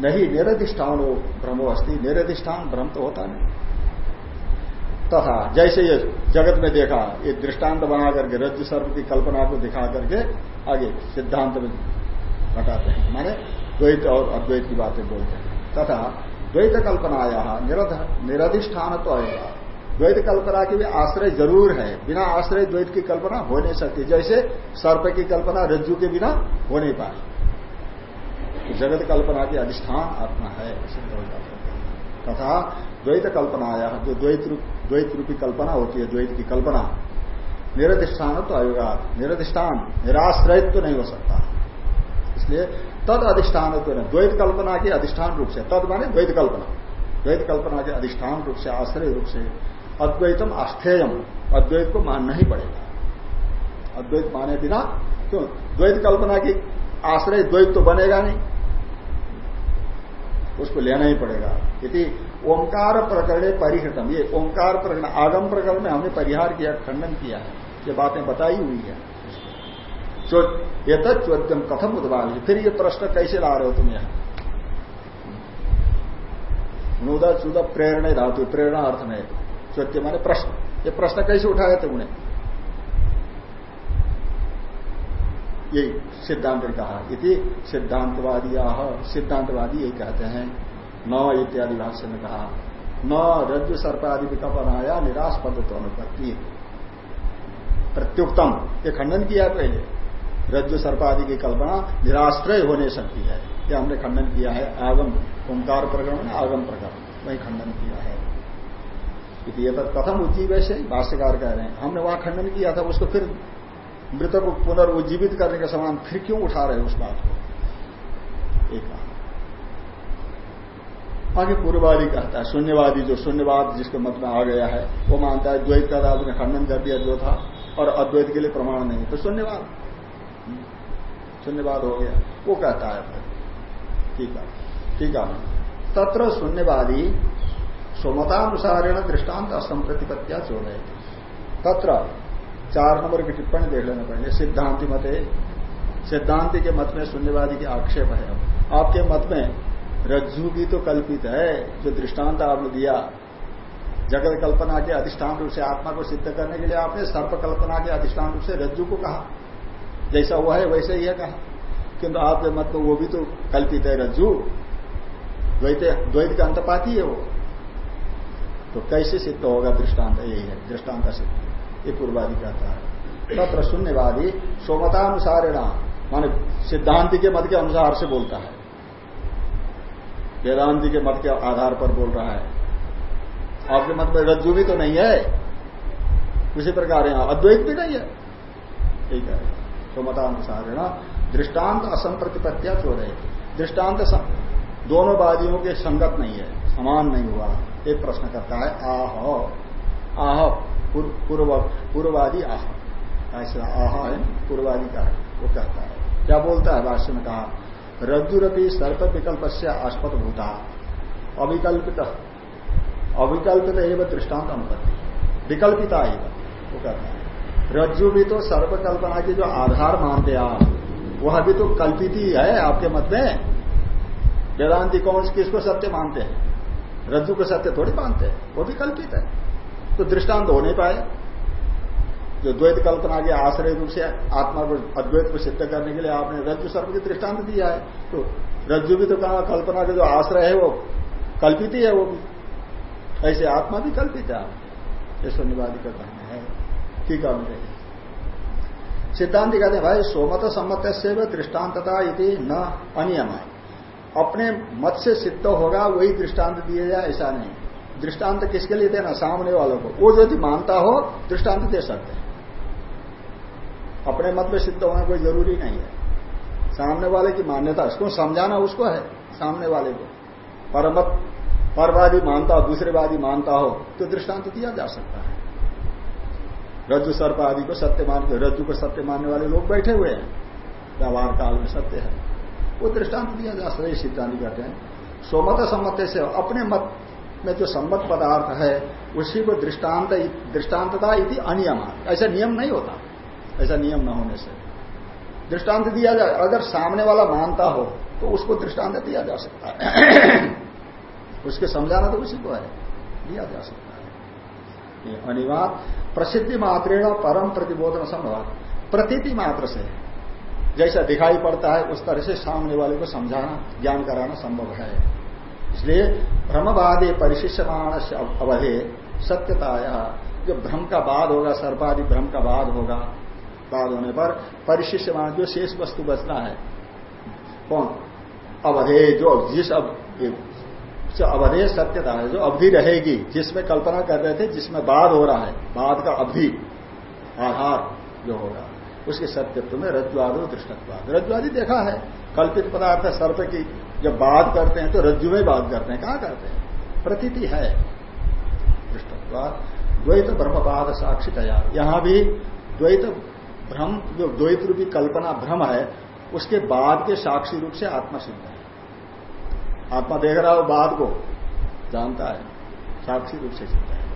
नहीं, निरधिष्ठान हो भ्रमो अस्थि निरधिष्ठान भ्रम तो होता नहीं। तथा जैसे ये जगत में देखा, ये दृष्टांत बना करके, रज्जु सर्व की कल्पना को दिखा करके आगे सिद्धांत में घटाते हैं। माने द्वैत और अद्वैत की बातें बोलते हैं। तथा द्वैत कल्पनाया निरधिष्ठान तो आएगा द्वैत कल्पना के भी आश्रय ज़रूर है। बिना आश्रय द्वैत की कल्पना हो नहीं सकती। जैसे सर्प की कल्पना रज्जु के बिना हो नहीं पाए जगत कल्पना की अधिष्ठान आत्मा है तथा द्वैत कल्पना आया जो द्वैत रूपी कल्पना होती है, द्वैत की कल्पना निरधिष्ठान तो आयोगा निरधिष्ठान निराश्रयित तो नहीं हो सकता। इसलिए तद अधिष्ठान तो नहीं, द्वैत कल्पना के अधिष्ठान रूप से, तद माने द्वैत कल्पना। द्वैत कल्पना के अधिष्ठान रूप से, आश्रय रूप से, अद्वैतम आस्थेयम, अद्वैत को मानना ही पड़ेगा। अद्वैत माने बिना, क्यों? द्वैत कल्पना की आश्रय द्वैत तो बनेगा नहीं। उसको लेना ही पड़ेगा। यदि ओंकार प्रकरण परिहृतम। ये ओंकार प्रकरण, आगम प्रकरण में हमने परिहार किया, खंडन किया है। ये बातें बताई हुई है। जो ये तत्वद्यम कथम उद्वाल फिर ये प्रश्न कैसे ला रहे हो तुम यहाँ? नुदा चुदा प्रेरणा धातु, प्रेरणा अर्थ में। चौथ्य माने प्रश्न, ये प्रश्न कैसे उठाया तुमने? ये सिद्धांत ने कहा, इति सिद्धांतवादी आह सिद्धांतवादी यही कहते हैं। न इत्यादि भाष्य में कहा, न रज्जु सर्पादि विकल्पनाया निराश पद तो अनुपत्ति प्रत्युक्तम। ये खंडन किया पहले। रज्जु सर्पादि की कल्पना निराश्रय होने सकती है। यह हमने खंडन किया है आगम, ओंकार प्रकरण आगम प्रकरण। वही खंडन किया है। ये कथम उज्जीव वैसे भाष्यकार कह रहे हैं। हमने वहाँ खंडन किया था, उसको फिर मृतक को पुनर्उज्जीवित करने के समान फिर क्यों उठा रहे उस बात को? एक आगे पूर्ववादी कहता है, शून्यवादी, जो शून्यवाद जिसके मत में आ गया है, वो मानता है द्वैत का आपने खंडन कर दिया जो था। और अद्वैत के लिए प्रमाण नहीं तो शून्यवाद। शून्यवाद हो गया। वो कहता है ठीक है। ठीक है। तत्र शून्यवादी स्वमतानुसारेण दृष्टांत असंप्रतिपत्तिया चोदय तत्र चार नंबर की टिप्पणी देख लेना पड़ेंगे सिद्धांति मते। सिद्धांति के मत में शून्यवादी के आक्षेप है। आपके मत में रज्जु भी तो कल्पित है, जो दृष्टांत आपने दिया। जगत कल्पना के अधिष्ठान रूप से आत्मा को सिद्ध करने के लिए आपने सर्प कल्पना के अधिष्ठान रूप से रज्जु को कहा। जैसा हुआ है वैसे ही है कहा। किंतु आपके मत में वो भी तो कल्पित है, रज्जु। द्वैत द्वैत का अंतपाती है वो। तो कैसे सिद्ध होगा दृष्टांत? यही है, दृष्टांत सिद्ध। ये पूर्वादि कहता है। तत्र शून्यवादी सोमतानुसारेण, माने सिद्धांति के मत के अनुसार से बोलता है। वेदांति के मत के आधार पर बोल रहा है। आपके मत में रज्जु भी तो नहीं है। उसी प्रकार यहाँ अद्वैत भी नहीं है। ठीक है। सोमतानुसार दृष्टांत असंप्रतिपत्तिया चो रहे दृष्टांत दोनों वादियों के संगत नहीं है। समान नहीं हुआ। एक प्रश्न करता है, आह। आह, पूर्व पूर्ववादी आह। ऐसा आह है, पूर्ववादी का वो कहता है। क्या बोलता है भाष्य में कहा, रज्जुरपी सर्प विकल्प से आस्पद भूता अविकल्पित। अविकल्पित एवं दृष्टांत अनुपत्ति विकल्पिता वो कहता है। रज्जु भी तो सर्वकल्पना की जो आधार मानते आप, वह भी तो कल्पित ही है आपके मत में। वेदांति कौन किसको सत्य मानते हैं? रज्जु को सत्य थोड़ी मानते हैं, वो भी कल्पित है। तो दृष्टांत हो नहीं पाए। जो द्वैत कल्पना के आश्रय रूप से आत्मा को अद्वैत को सिद्ध करने के लिए आपने रज्जु सर्व की दृष्टांत दिया है तो रज्जु भी तो कहा कल्पना का जो आश्रय है वो कल्पित ही है वो भी। ऐसे आत्मा भी कल्पित है ये शून्यवादी का कहना है। ठीक है, मेरे। सिद्धांत कहते हैं, भाई, सोमत सम्मत से दृष्टान्तता यदि न अनियम। है अपने मत से सिद्ध होगा, वही दृष्टांत दिए जाए, ऐसा नहीं। दृष्टांत किसके लिए देना? सामने वालों को। वो यदि मानता हो, दृष्टांत दे सकते हैं। अपने मत में सिद्ध होना कोई ज़रूरी नहीं है। सामने वाले की मान्यता, उसको समझाना उसको है, सामने वाले को। परमत परवादी मानता हो दूसरे वादी मानता हो तो दृष्टांत दिया जा सकता है। रज्जु, सर्प आदि को सत्य मान रज्जु को सत्य मानने वाले लोग बैठे हुए हैं। व्यवहार काल में सत्य है। वो दृष्टांत दिया जा सकता है सिद्धांत कहते हैं। सोमत सम्मत से अपने मत में जो सम्मत पदार्थ है, उसी को दृष्टांत दृष्टान्तता यदि अनियम। ऐसा नियम नहीं होता। ऐसा नियम न होने से। दृष्टांत दिया जाए। अगर सामने वाला मानता हो तो उसको दृष्टांत दिया जा सकता है। उसके समझाना तो उसी को है। दिया जा सकता है। अनिवार्य। प्रसिद्धि मात्रेण परम प्रतिबोधन संभव। प्रतीति मात्र से जैसा दिखाई पड़ता है, उस तरह से सामने वाले को समझाना, ज्ञान कराना संभव है। इसलिए भ्रमवादे परिशिष्यमाण अवधे सत्यताया। जो भ्रम का बाद होगा सर्पादि भ्रम का बाद होगा बाद होने पर परिशिष्यमान जो शेष वस्तु बचना है, कौन? अवधे जो जिस अब अवधे सत्यता है जो अवधि रहेगी, जिसमें कल्पना कर रहे थे, जिसमें बाद हो रहा है। बाद का अवधि, आधार जो होगा, उसके सत्यत्व में रज्जुआदि दृष्टत्वाद। रज्जुआदि देखा है, कल्पित पदार्थ सर्प की जब बात करते हैं तो रज्जु में बात करते हैं। कहा करते हैं? प्रतीति है। दृष्टत्वाद। द्वैत ब्रह्मपाद साक्षी तैयार यहाँ भी द्वैत भ्रम जो द्वैत रूपी कल्पना भ्रम है, उसके बाद के साक्षी रूप से आत्मा सिद्ध है। आत्मा देख रहा हो बाद को जानता है, साक्षी रूप से सिद्ध है।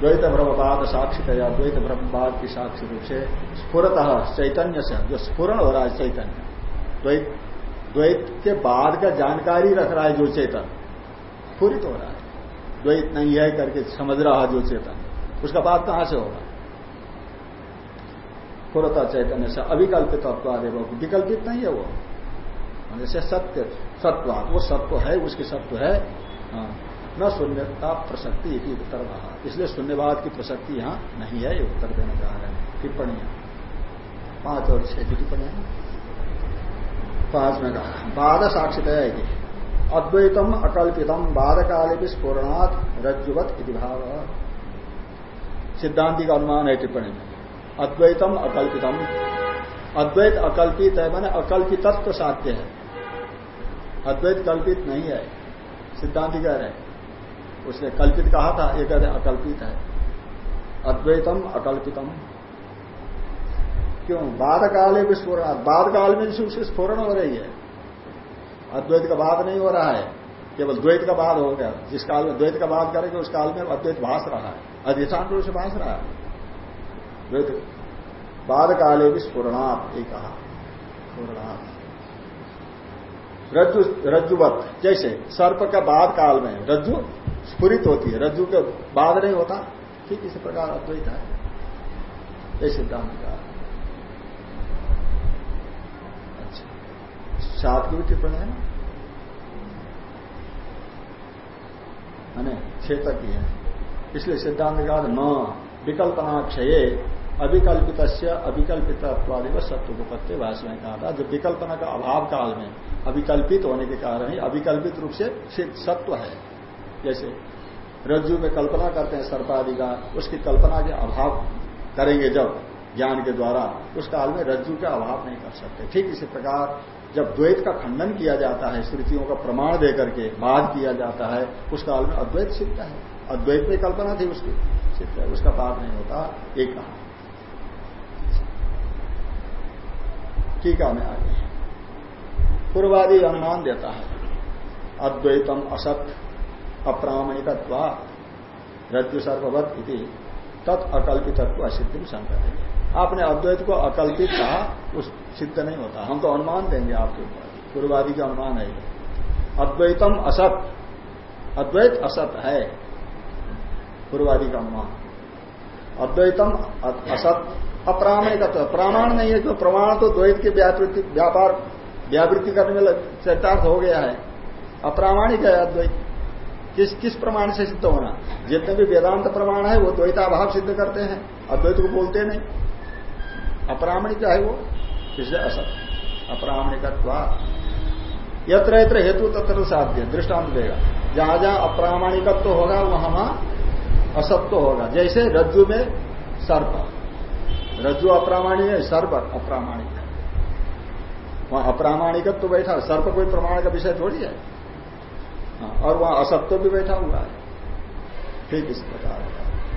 द्वैत ब्रह्मपाद साक्षी या द्वैत ब्रह्मपाद की साक्षी रूप से स्फुरत चैतन्य से, जो स्फुरन हो रहा है चैतन्य। द्वैत द्वैत के बाद का जानकारी रख रहा है जो चेतन। स्फुरित हो रहा है। द्वैत नहीं है करके समझ रहा है जो चेतन। उसका बाद कहाँ से होगा? स्फुरता चैतन्य से अविकल्पित तत्वादेव विकल्पित नहीं है वो। जैसे सत्य सत्वाद वो सत्व है, उसकी सत्व है। हाँ न शून्यता प्रसक्ति उत्तर। रहा इसलिए शून्यवाद की प्रसक्ति यहाँ नहीं है, ये उत्तर देने जा रहे हैं। टिप्पणियाँ पाँच और छह की टिप्पणियाँ पाँच में कहा बाद साक्षितया अद्वैतम अकल्पितम बाद काले भी स्फोरणात् रज्जुवत भाव। सिद्धांति का अनुमान है टिप्पणी में। अद्वैतम अकल्पितम। अद्वैत अकल्पित है, मैंने अकल्पितत्व साध्य है। अद्वैत कल्पित नहीं है सिद्धांति कह रहे उसने कल्पित कहा था कहते अकल्पित है। अद्वैतम अकल्पितम। क्यों? बाद काले भी स्फोरण बाद काल में उसकी स्फोरण हो रही है। अद्वैत का बाद नहीं हो रहा है, केवल द्वैत का बाद हो गया। जिस काल में द्वैत का बाद करेंगे, उस काल में अद्वैत भाष रहा है। अधिष्ठान रूप से भाष रहा है। द्वैत बाद काले भी एक कहा। स्पूर्णाप रज्जु, रज्जुवत, जैसे सर्प का बाद काल में रज्जु स्फुरित होती है, रज्जु के बाद नहीं होता, ठीक इसी प्रकार अद्वैत है, ये सिद्धांत का। अच्छा सात की भी टिप्पणी है ना? छह तक की है। इसलिए सिद्धांत का न, विकल्पना क्षय अविकल्पित अविकल्पित व सत्व को पत्ते भाषण में कहा था जब विकल्पना का अभाव काल में, अविकल्पित होने के कारण ही अविकल्पित रूप से सत्व है। जैसे रज्जु में कल्पना करते हैं सर्पादि का, उसकी कल्पना के अभाव करेंगे जब ज्ञान के द्वारा, उस काल में रज्जु का अभाव नहीं कर सकते। ठीक इसी प्रकार जब द्वैत का खंडन किया जाता है स्मृतियों का प्रमाण देकर के बाध किया जाता है, उस काल में अद्वैत सिद्ध है। अद्वैत में कल्पना थी उसकी, सिद्ध है, उसका पाप नहीं होता, एक कहा। टीका में आगे पूर्वादि अनुमान देता है, अद्वैतम असत अप्रामणिक रज्जु सर्ववत इति, तत् अकल्पितत्व संकट आपने अद्वैत को अकल्पित कहा, उस सिद्ध नहीं होता। हम तो अनुमान देंगे आपके ऊपर। पूर्वादि का अनुमान है अद्वैतम असत, अद्वैत असत है। पूर्वादि का अनुमान। अद्वैतम असत अप्रामाणिक प्रमाण नहीं है तो प्रमाण तो द्वैत के व्यापार व्यावृत्ति करने में चरितार्थ हो गया है। अप्रामाणिक है अद्वैत। किस किस प्रमाण से सिद्ध होना? जितने भी वेदांत प्रमाण है, वो द्वैताभाव सिद्ध करते हैं। अद्वैत को बोलते नहीं। अप्रामाणिक है वो। इसलिए असत अप्रामाणिक यत्र यत्र हेतु तत्र साध्य। दृष्टांत देगा। जहाँ जहाँ अप्रामाणिकत्व होगा वहाँ असत्व होगा। जैसे रज्जु में सर्प। रज्जु अप्रामाणिक है सर्प अप्रामाणिक है। वहाँ अप्रामाणिकत्व तो बैठा सर्प कोई प्रमाण का विषय थोड़ी है। हाँ, और वहाँ असत्व भी बैठा हुआ है। ठीक इस प्रकार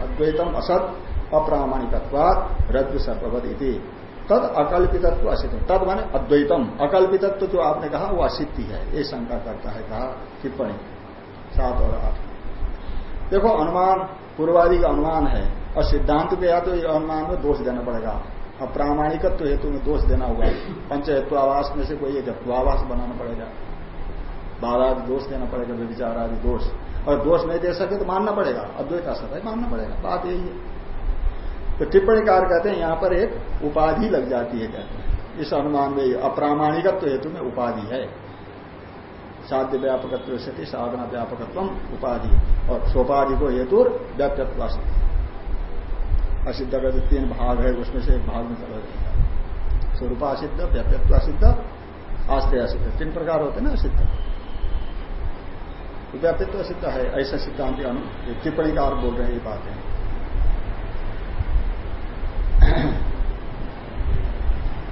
अद्वैतम असत अप्रामाणिकत्वात रज्जु सर्पवत इति। तद अकल्पितत्व असित। तद माने अद्वैतम। अकल्पितत्व जो आपने कहा वो असिद्धि है। ये शंका करता है कहा टिप्पणी। सात और आठ। देखो अनुमान पूर्वादि का अनुमान है। और सिद्धांत पे या तो अनुमान में दोष देना पड़ेगा। अब प्रामाणिकत्व तो हेतु में दोष देना होगा। पंचहत्वावास में से कोई एक हत्वावास बनाना पड़ेगा। बाधा दोष देना पड़ेगा विचार आदि दोष। और दोष नहीं दे सके तो मानना पड़ेगा। अद्वैत असत है मानना पड़ेगा। बात यही है। तो टिप्पणीकार कहते हैं, यहाँ पर एक उपाधि लग जाती है, कहते हैं। इस अनुमान में अप्रामाणिकत्व हेतु में उपाधि है। साध्य व्यापकत्व से साधना व्यापकत्व उपाधि। और सोपाधि को हेतु व्याप्यत्व असिद्ध का जो तीन भाग है, उसमें से एक भाग में चला जाएगा स्वरूपा सिद्ध व्याप्यत्व सिद्ध आश्रय सिद्ध तीन प्रकार होते हैं ना सिद्ध तो व्याप्यत्व सिद्ध है, ऐसा सिद्धांत टिप्पणी कार बोल रहे हैं ये बातें। [CLEARS THROAT]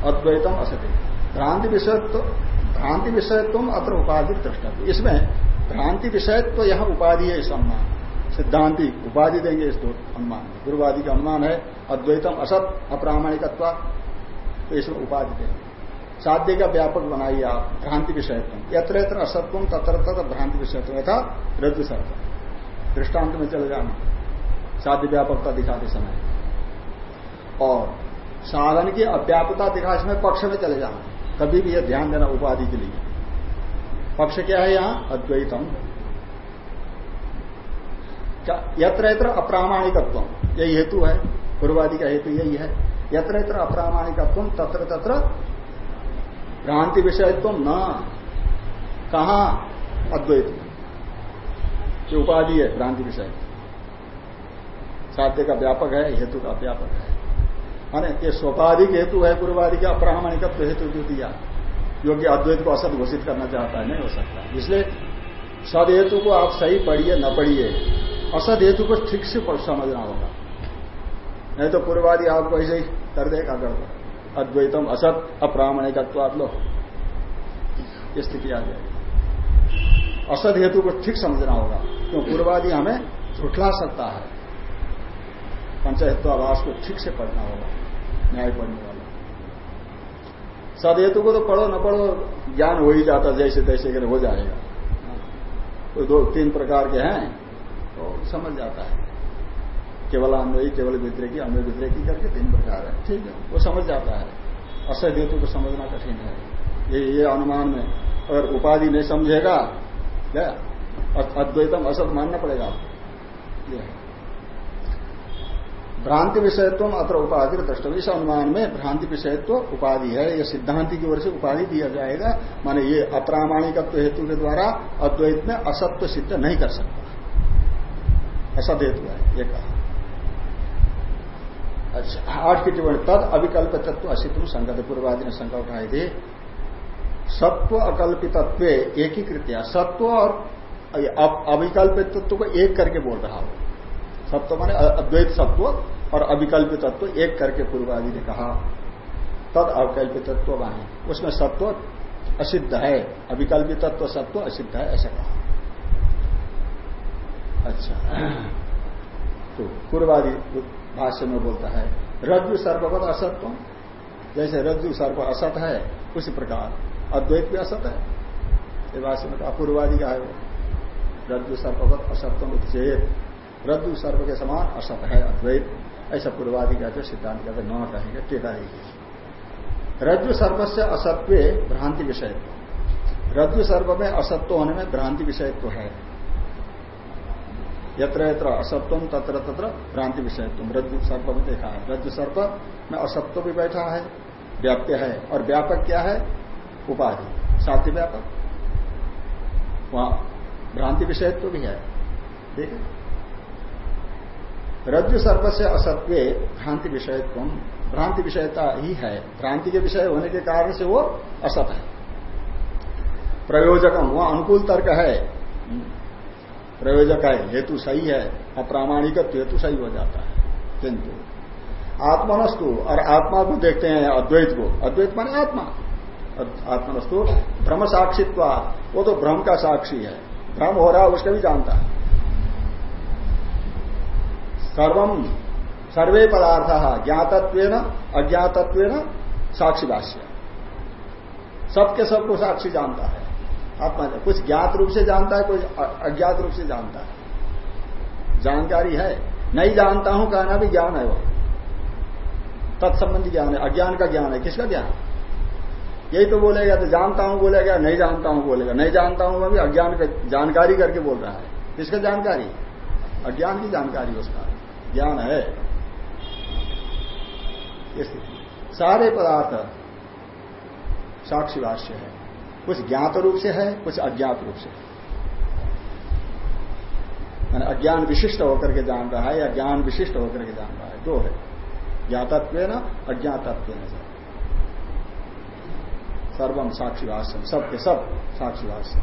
अद्वैतम असत्य। भ्रांति विषयत्व भ्रांति विषयत्व अत्र उपाधि दृष्टा इसमें भ्रांति विषयत्व तो यहाँ उपाधि है सम्मान सिद्धांति उपाधि देंगे इस अनुमान है गुरुवादी का अनुमान है, अद्वैतम असत, अप्रामाणिकत्व तो इसमें उपाधि देंगे साध्य का व्यापक बनाइए आप, भ्रांति विषयत्व यत्र यत्र असत्व, तत्र तत्र भ्रांति विषयत्व यथा रज्जु सर्व दृष्टांत में चले जाना। साध्य व्यापकता दिखाते समय। और साधन की अव्यापकता दिखा इसमें पक्ष में चले जाना। कभी भी यह ध्यान देना उपाधि के लिए। पक्ष क्या है यहाँ? अद्वैतम। यत्र यत्र अप्रामाणिकत्व। यही हेतु है। पूर्वादि का हेतु यही है। यत्र यत्र अप्रामाणिकत्व, तत्र तत्र भ्रांति विषयत्व न। कहा अद्वैत? ये उपाधि है भ्रांति विषय साध्य का व्यापक है, हेतु का व्यापक है। माने ये स्वपाधिक हेतु है पूर्वादि का अप्रामाणिकत्व हेतु जो दिया। योग्य अद्वैत को असत घोषित करना चाहता है, नहीं हो सकता। इसलिए सद हेतु को आप सही पढ़िए, न पढ़िए। असद हेतु को ठीक से समझना होगा। नहीं तो पूर्वादि आपको ऐसे ही कर देगा अगर अद्वैतम असत अप्रामाणिकत्वाद लो स्थिति आ जाएगी। असद हेतु को ठीक समझना होगा, क्यों पूर्वादि हमें झुठला सकता है। पंचायत्वाभास को ठीक से पढ़ना होगा, न्याय पढ़ने वाला। सदहेतु को तो पढ़ो न पढ़ो, ज्ञान हो ही जाता, जैसे तैसे हो जाएगा। तो दो, तीन प्रकार के हैं। तो समझ जाता है। केवल अन्वयी केवल विद्रेकी अन्वय विद्रेकी करके तीन प्रकार है। ठीक है, वो समझ जाता है। असह हेतु को समझना कठिन है। ये ये अनुमान में अगर उपाधि नहीं समझेगा अद्वैतम असत मानना पड़ेगा आपको। भ्रांति विषयत्व अत्र उपाधि दृष्टि इस अनुमान में भ्रांति विषयत्व उपाधि है। यह सिद्धांति की ओर से उपाधि दिया जाएगा। माने ये अप्रामाणिकत्व हेतु के द्वारा अद्वैत में असत्व सिद्ध नहीं कर सकता। असत हेतु है, ये कहा। अच्छा आठ की टिप्पणी, तद अविकल्प तत्व असितुम संगत, पूर्वादि ने शंका उठाई थी सत्व अकल्पितत्व एक कृत्या सत्व और अविकल्पित तत्व को एक करके बोल रहा हो। सत्व माने अद्वैत सत्व और अविकल्पित तत्व एक करके पूर्वादि ने कहा। तद अविकल्पित तत्व माने, उसमें सत्व असिद्ध है अविकल्पित तत्व सत्व असिद्ध है, ऐसा कहा। अच्छा। तो पूर्वादि भाष्य में बोलता है, रज्जु सर्वगत असत्व। जैसे रज्जु सर्व असत है, उसी प्रकार अद्वैत भी असत है। ये भाष्य में कहा, पूर्वादि का है रज्जु सर्वगत असत्व चेत, रज्जु सर्व के समान असत है, अद्वैत। ऐसा पूर्वादि कहते सिद्धांत कहते न कहेंगे टीका ही रज्जु सर्व से असत्व भ्रांति विषय रज्जु सर्व में असत्व होने में भ्रांति विषयत्व है। यत्र यत्र असत्वम तत्र तत्र भ्रांति विषयत्व रज्जु सर्प में देखा है। रज्जु सर्प में असत्व भी बैठा है, व्याप्य है, और व्यापक क्या है? उपाधि। साध्य व्यापक। वहाँ भ्रांति विषयत्व भी है। ठीक है? रज्जु सर्प से असत्व भ्रांति विषयत्व भ्रांति विषयता ही है। भ्रांति के विषय होने के कारण से वो असत है। प्रयोजकम। वह अनुकूल तर्क है। प्रयोजक है, हेतु सही है, अप्रामाणिक हेतु सही हो जाता है। किंतु आत्मनस्तु और आत्मा को देखते हैं अद्वैत को। अद्वैत माने आत्मा। आत्मनस्तु भ्रम साक्षित्व। वो तो भ्रम का साक्षी है। भ्रम हो रहा है, उसका भी जानता है। सर्वम सर्वे पदार्थ ज्ञातत्व अज्ञातत्व साक्षी भाष्य सबके सबको साक्षी जानता है। आत्मा कुछ ज्ञात रूप से जानता है, कुछ अज्ञात रूप से जानता है। जानकारी है। नहीं जानता हूँ, कहना भी ज्ञान है वो। तत्संबंधी ज्ञान है, अज्ञान का ज्ञान है। किसका ज्ञान? यही तो बोलेगा तो जानता हूँ बोलेगा, नहीं जानता हूँ बोलेगा। नहीं जानता हूँ मैं भी अज्ञान का जानकारी करके बोल रहा है। किसका जानकारी? अज्ञान की जानकारी उसका। ज्ञान है। सारे पदार्थ साक्षी भाष्य है। कुछ ज्ञात रूप से है, कुछ अज्ञात रूप से मैंने अज्ञान विशिष्ट होकर के जान रहा है या ज्ञान विशिष्ट होकर के जान रहा है, दो है। ज्ञातत्व न अज्ञातत्व न सर्वम साक्षी भाष्य सबके सब साक्षी भाष्य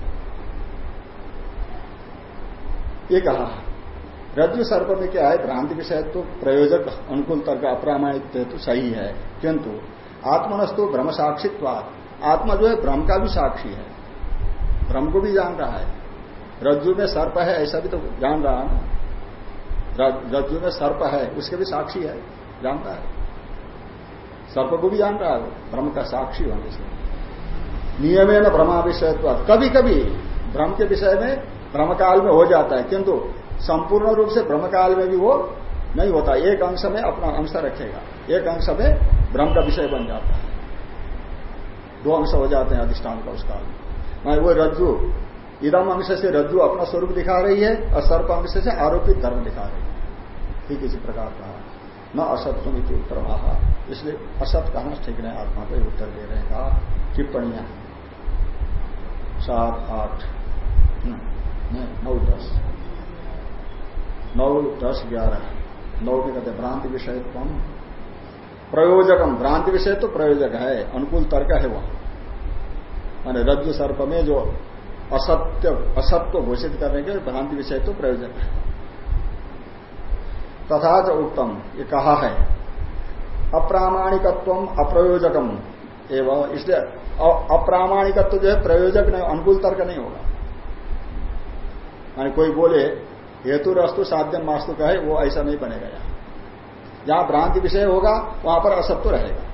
ये कहा, रज्जु सर्प में क्या है? भ्रांति विषय तो प्रयोजक अनुकूल तर्क, अप्रामाणिक तो सही है, किंतु आत्मनस्तु भ्रम साक्षित्वाद आत्मा जो है भ्रम का भी साक्षी है। भ्रम को भी जान रहा है। रज्जु में सर्प है, ऐसा भी तो जान रहा है। ना रज्जु में सर्प है, उसके भी साक्षी है, जानता है। सर्प को भी जान रहा है भ्रम का साक्षी होने से। नियम न भ्रमा विषय कभी कभी भ्रम के विषय में भ्रमकाल में हो जाता है, किंतु संपूर्ण रूप से भ्रमकाल में भी वो नहीं होता। एक अंश में अपना अंश रखेगा। एक अंश में भ्रम का विषय बन जाता है। दो अंश हो जाते हैं अधिष्ठान का उसका मैं। वो रज्जु, इदम अंश से रज्जु अपना स्वरूप दिखा रही है और सर्प अंश से आरोपित धर्म दिखा रही है। ठीक इसी प्रकार का न असत असत्व उत्तर आहा। इसलिए असत कहना ठीक नहीं, आत्मा को उत्तर दे रहे कहा, टिप्पणियाँ। सात, आठ, नौ दस। नौ, दस, ग्यारह। नौ में कहते भ्रांति विषय कौन प्रयोजकम, भ्रांति विषय तो प्रयोजक है, अनुकूल तर्क है वह। माने रज्जु सर्प में जो असत्य असत्य घोषित करने के भ्रांति विषय तो प्रयोजक है। तथा जो उत्तम, ये कहा है। अप्रामाणिकत्व अप्रयोजकम, एवं इसलिए अप्रामाणिकत्व जो है प्रयोजक नहीं, अनुकूल तर्क नहीं होगा। माने कोई बोले हेतु रस्तु साध्यम मास्तु कहे, वो ऐसा नहीं बनेगा यहाँ। जहाँ भ्रांति विषय होगा वहाँ पर असत्व रहेगा।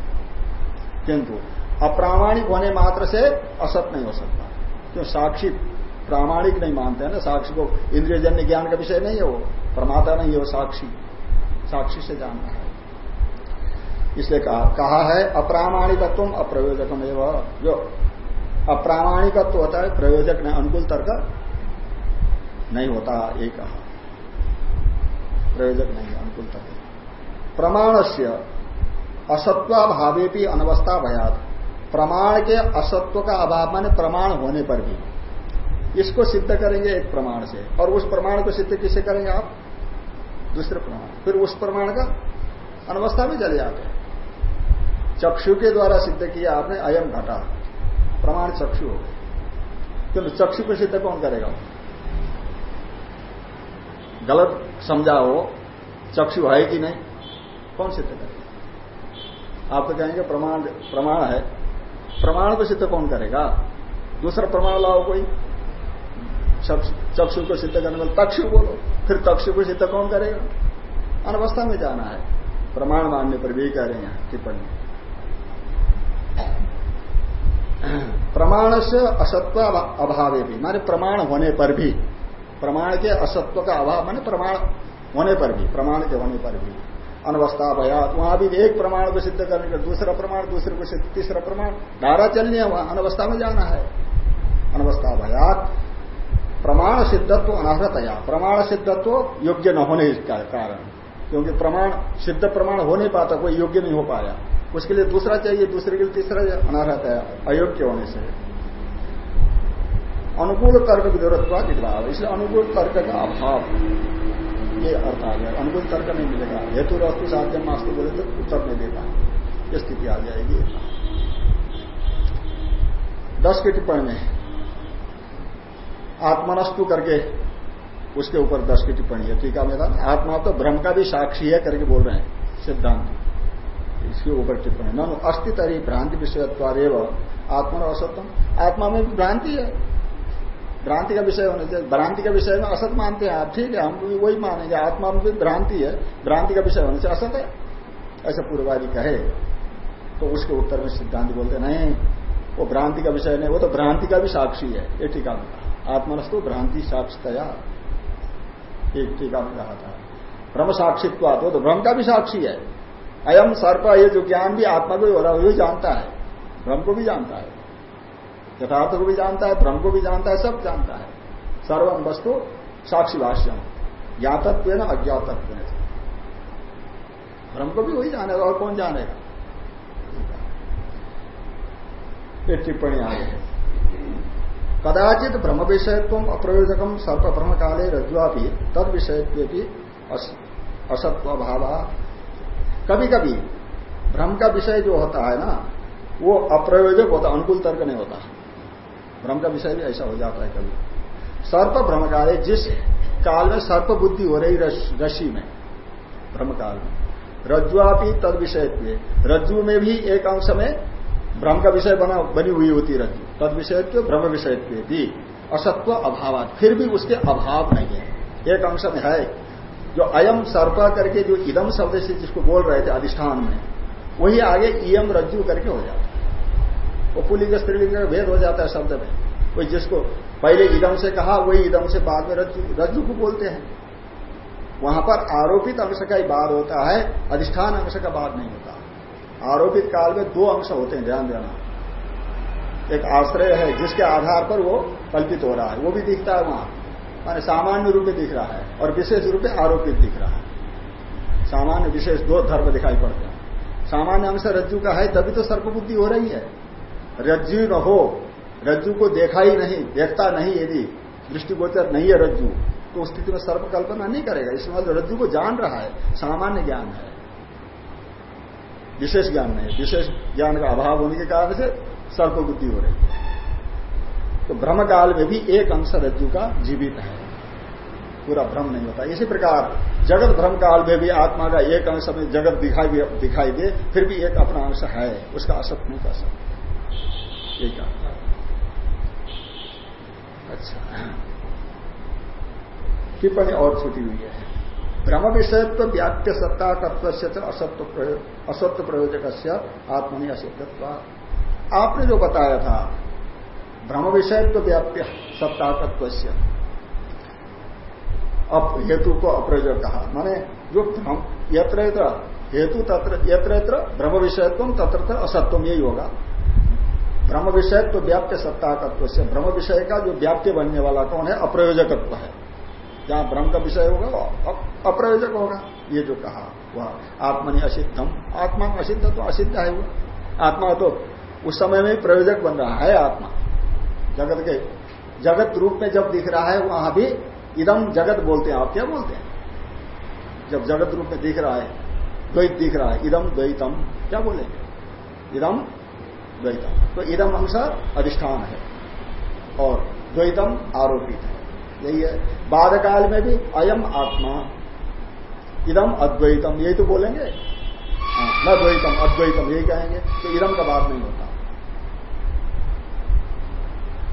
किंतु अप्रामाणिक होने मात्र से असत नहीं हो सकता। क्यों? साक्षी प्रामाणिक नहीं मानते हैं ना? साक्षी को इंद्रियजन्य ज्ञान का विषय नहीं है वो। प्रमाता नहीं है वो साक्षी। साक्षी से जानना है। इसलिए कहा, कहा है अप्रामाणिकत्व अप्रयोजकम एवं। जो अप्रामाणिकत्व होता है प्रयोजक ने अनुकूल तर्क नहीं होता ये कहा। प्रयोजक नहीं अनुकूल तर्क प्रमाण से असत्वाभावे भी अनवस्था भयात। प्रमाण के असत्व का अभाव माने प्रमाण होने पर भी। इसको सिद्ध करेंगे एक प्रमाण से। और उस प्रमाण को सिद्ध किसे करेंगे आप? दूसरे प्रमाण। फिर उस प्रमाण का अनवस्था में चले जाते चक्षु के द्वारा सिद्ध किया आपने, अयम घटा। प्रमाण चक्षु हो गए। तो चक्षु को सिद्ध कौन करेगा? गलत समझा हो चक्षु है कि नहीं? कौन सिद्ध करेगा? आप तो कहेंगे प्रमाण प्रमाण है। प्रमाण को सिद्ध कौन करेगा? दूसरा प्रमाण लाओ कोई। चक्षु को सिद्ध करने वाले तक्षु बोलो। फिर तक्षु को सिद्ध कौन करेगा? अनवस्था में जाना है। प्रमाण मानने पर भी कह रहे हैं टिप्पणी। प्रमाण से असत्व अभाव भी, माने प्रमाण होने पर भी। प्रमाण के असत्व का अभाव, माने प्रमाण होने पर भी, प्रमाण के होने पर भी। अनवस्था भयात वहाँ भी एक प्रमाण को सिद्ध करने का दूसरा प्रमाण, दूसरे को सिद्ध तीसरा प्रमाण। धारा चलनी है वहाँ, अनवस्था में जाना है। अनवस्था भयात प्रमाण सिद्धत्व अनर्हतया प्रमाण सिद्धत्व योग्य न होने का कारण। क्योंकि प्रमाण, सिद्ध प्रमाण हो नहीं पाता, कोई योग्य नहीं हो पाया। उसके लिए दूसरा चाहिए, दूसरे के लिए तीसरा अनारहत है अयोग्य होने से। अनुकूल तर्क विरोधत्वा भाव इसलिए अनुकूल तर्क का अभाव। ये अर्थ आ गया। अनुकूल तर्क नहीं मिलेगा। हेतु रस्तु साध्य मास्तु बोले तो उत्तर नहीं देगा ये स्थिति आ जाएगी। दस की टिप्पणी। में आत्मनस्तु करके उसके ऊपर दस की टिप्पणी है। टीका में था आत्मा तो भ्रम का भी साक्षी है करके बोल रहे हैं। सिद्धांत। इसके ऊपर टिप्पणी। न अस्थि तरी भ्रांति विषयत्वादेव। आत्मा असत्यम आत्मा में भी भ्रांति है। भ्रांति का विषय होने चाहिए भ्रांति का विषय में असत मानते हैं आप ठीक है हम भी वही मानेंगे आत्मा में भी भ्रांति है भ्रांति का विषय होने से असत है। ऐसा पूर्वादि कहे तो उसके उत्तर में सिद्धांत बोलते नहीं वो भ्रांति का विषय नहीं वो तो भ्रांति का भी साक्षी है ये टीका में कहा। आत्मनस्तु भ्रांति साक्षतया एक टीका में कहा था। भ्रम साक्षित्व तो, भ्रम का भी साक्षी है। अयम सर्प ये जो ज्ञान भी आत्मा को हो रहा है वही जानता है भ्रम को भी जानता है। यथार्थ को भी जानता है भ्रम को भी जानता है, सब जानता है। सर्वम वस्तु साक्षी भाष्यम। ज्ञातत्व न अज्ञातत्व भ्रम को भी वही जानेगा और कौन जानेगा? ये टिप्पणी आ गई कदाचित ब्रह्म विषयत्व अप्रयोजकम सर्प भ्रम काले रज्वा भी तद विषयत्व भी असत्व भाव कभी कभी भ्रम का विषय जो होता है ना, वो अप्रयोजक होता अनुकूल तर्क नहीं होता। भ्रम का विषय भी ऐसा हो जाता है कभी। सर्प भ्रम काल है जिस काल में सर्प बुद्धि हो रही रशि में भ्रम काल में रज्जुआपी तद विषय रज्जु में भी एक अंश में भ्रम का विषय बना, बनी हुई होती रज्जु। तद विषय भ्रम विषय भी, असत्व अभाव फिर भी उसके अभाव नहीं है। एक अंश में है, जो अयम सर्प करके जो इदम शब्द से जिसको बोल रहे थे अधिष्ठान में, वही आगे इयम रज्जु करके हो जाता है। वो पुलिंग स्त्रीलिंग का भेद हो जाता है शब्द में। कोई जिसको पहले इदम से कहा, वही इदम से बाद में रज्जु रज्जु को बोलते हैं। वहाँ पर आरोपित अंश का ही बाद होता है, अधिष्ठान अंश का बाद नहीं होता। आरोपित काल में दो अंश होते हैं, ध्यान देना। एक आश्रय है, जिसके आधार पर वो कल्पित हो रहा है। वो भी दिखता है वहाँ। माने सामान्य रूप में दिख रहा है, और विशेष रूप में आरोपित दिख रहा है। सामान्य, विशेष दो धर्म दिखाई पड़ते हैं। सामान्य अंश रज्जु का है, तभी तो सर्पबुद्धि हो रही है। रज्जु न हो। रज्जु को देखा ही नहीं, देखता नहीं यदि। दृष्टिगोचर नहीं है रज्जु। तो उस स्थिति में सर्प कल्पना नहीं करेगा। इसमें रज्जु को जान रहा है, सामान्य ज्ञान है। विशेष ज्ञान नहीं, विशेष ज्ञान का अभाव होने के कारण से सर्प बुद्धि हो रही तो भ्रम काल में भी एक अंश रज्जु का जीवित है। पूरा भ्रम नहीं होता। इसी प्रकार जगत भ्रम काल में भी आत्मा का एक अंश में जगत दिखाई दिखाई दे, फिर भी एक अपना अंश है। उसका असत नहीं कर सकते एक अच्छा टिप्पणी और छुटी हुई है। भ्रम विषयत्व व्याप्य सत्ता तत्व से असत्व असत्व प्रयोजक आत्मनि असिद्धत्व आपने जो बताया था भ्रम विषय तो व्याप्य सत्ता तत्व अब हेतु को अप्रयोजक कहा। माने जो यत्र हेतु तत्र यत्र ब्रह्म विषयत्व तत्र असत्वम यही होगा। ब्रह्म विषय तो व्याप्य सत्ता तत्व से ब्रह्म विषय का जो व्याप्य बनने वाला कौन है? अप्रयोजकत्व है। जहाँ ब्रह्म का विषय होगा अप्रयोजक होगा। ये जो कहा वह आत्मनि असिद्धम आत्मा असिद्ध तो असिद्ध है वो। आत्मा तो उस समय में प्रयोजक बन रहा है आत्मा। जगत के, जगत रूप में जब दिख रहा है, वहाँ भी इदम जगत बोलते हैं। आप क्या बोलते हैं? जब जगत रूप में दिख रहा है, द्वैत दिख रहा है इदम द्वैतम, क्या बोलेंगे? इदम द्वैतम। तो इदम अंश अधिष्ठान है और द्वैतम आरोपित है। यही है। बाद काल में भी अयम आत्मा इदम अद्वैतम यही तो बोलेंगे? हाँ, न द्वैतम अद्वैतम यही कहेंगे। तो इदम का बात नहीं होता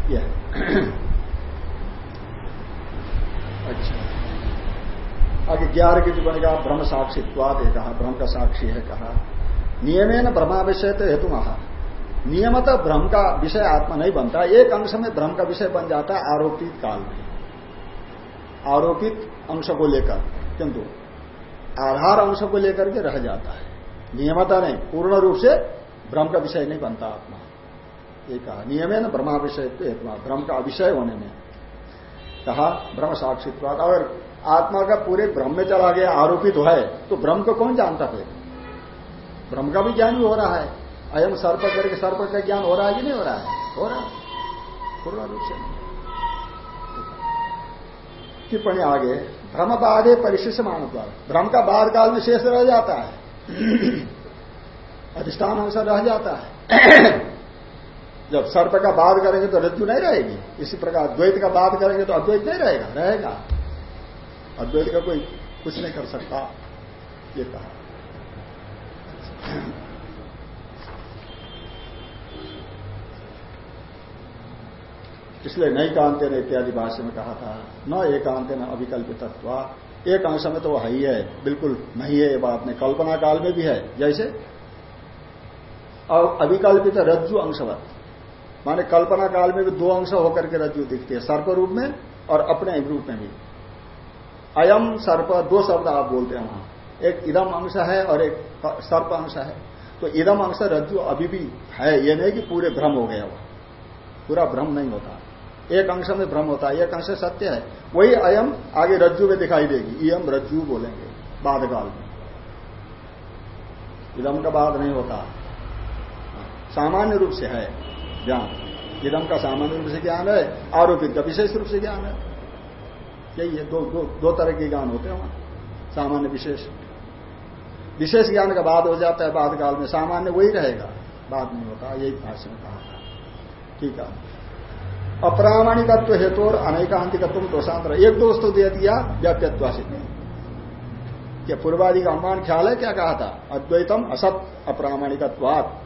यह [CLEARS THROAT] अच्छा। आगे ग्यारह की टिप्पणी का ब्रह्म साक्षित्वाद कहा ब्रह्म का साक्षी है कहा। नियमे न हेतु महा नियमतः भ्रम का विषय आत्मा नहीं बनता। एक अंश में भ्रम का विषय बन जाता है आरोपित काल में। आरोपित अंश को लेकर, किंतु आधार अंश को लेकर के रह जाता है। नियमता नहीं, पूर्ण रूप से भ्रम का विषय नहीं बनता आत्मा। ये कहा नियम है ना ब्रह्मा विषय ब्रह्म का विषय होने में। कहा ब्रह्म साक्षित्वाद अगर आत्मा का पूरे ब्रह्म में चला गया, आरोपित है तो ब्रह्म को कौन जानता फिर? ब्रह्म का भी ज्ञान हो रहा है। अयम सर्प करके सर्प का ज्ञान हो रहा है कि नहीं हो रहा है? हो रहा है। पूर्ण रूप से टिप्पणी आगे। भ्रम बाधे परिशिष मानव भ्रम का बाद काल में शेष रह जाता है। अधिष्ठान अंश रह जाता है। जब सर्प का बाध करेंगे तो रज्जु नहीं रहेगी। इसी प्रकार द्वैत का बाध करेंगे तो अद्वैत नहीं रहेगा। रहेगा। अद्वैत का कोई कुछ नहीं कर सकता। ये कहा। इसलिए नहीं कांते ने इत्यादि भाष्य में कहा था, न एकांत न अविकल्पित एक अंश में तो है ही है, बिल्कुल नहीं है ये बात, नहीं, कल्पना काल में भी है, जैसे? और अविकल्पित रज्जु अंशवत, माने कल्पना काल में भी दो अंश होकर के रज्जु दिखती है, सर्प रूप में और अपने रूप में भी। अयम सर्प, दो शब्द आप बोलते हैं वहाँ। एक इदम अंश है और एक सर्प अंश है। तो इदम अंश रज्जु अभी भी है, ये नहीं कि पूरे भ्रम हो गया वह पूरा भ्रम नहीं होता। एक अंश में भ्रम होता है एक अंश सत्य है। वही अयम आगे रज्जु में दिखाई देगी। इम रज्जु बोलेंगे बाद काल में। इदम का बाद नहीं होता। सामान्य रूप से है ज्ञान। इदम का सामान्य रूप से ज्ञान है आरोपित का विशेष रूप से ज्ञान है। यही है दो दो, दो तरह के ज्ञान होते हैं वहाँ। सामान्य विशेष। विशेष ज्ञान का बाद हो जाता है बाद काल में। सामान्य वही रहेगा। बाद नहीं होता यही भाष्य में कहा था। ठीक है। अप्रामाणिकत्व हेतु और अनेकांतिकत्व दोषांतर एक दोष तो दे दिया व्याप्यत्वा से क्या पूर्वादि का अनुमान ख्याल है, क्या कहा था? अद्वैतम असत अप्रामाणिकत्वात।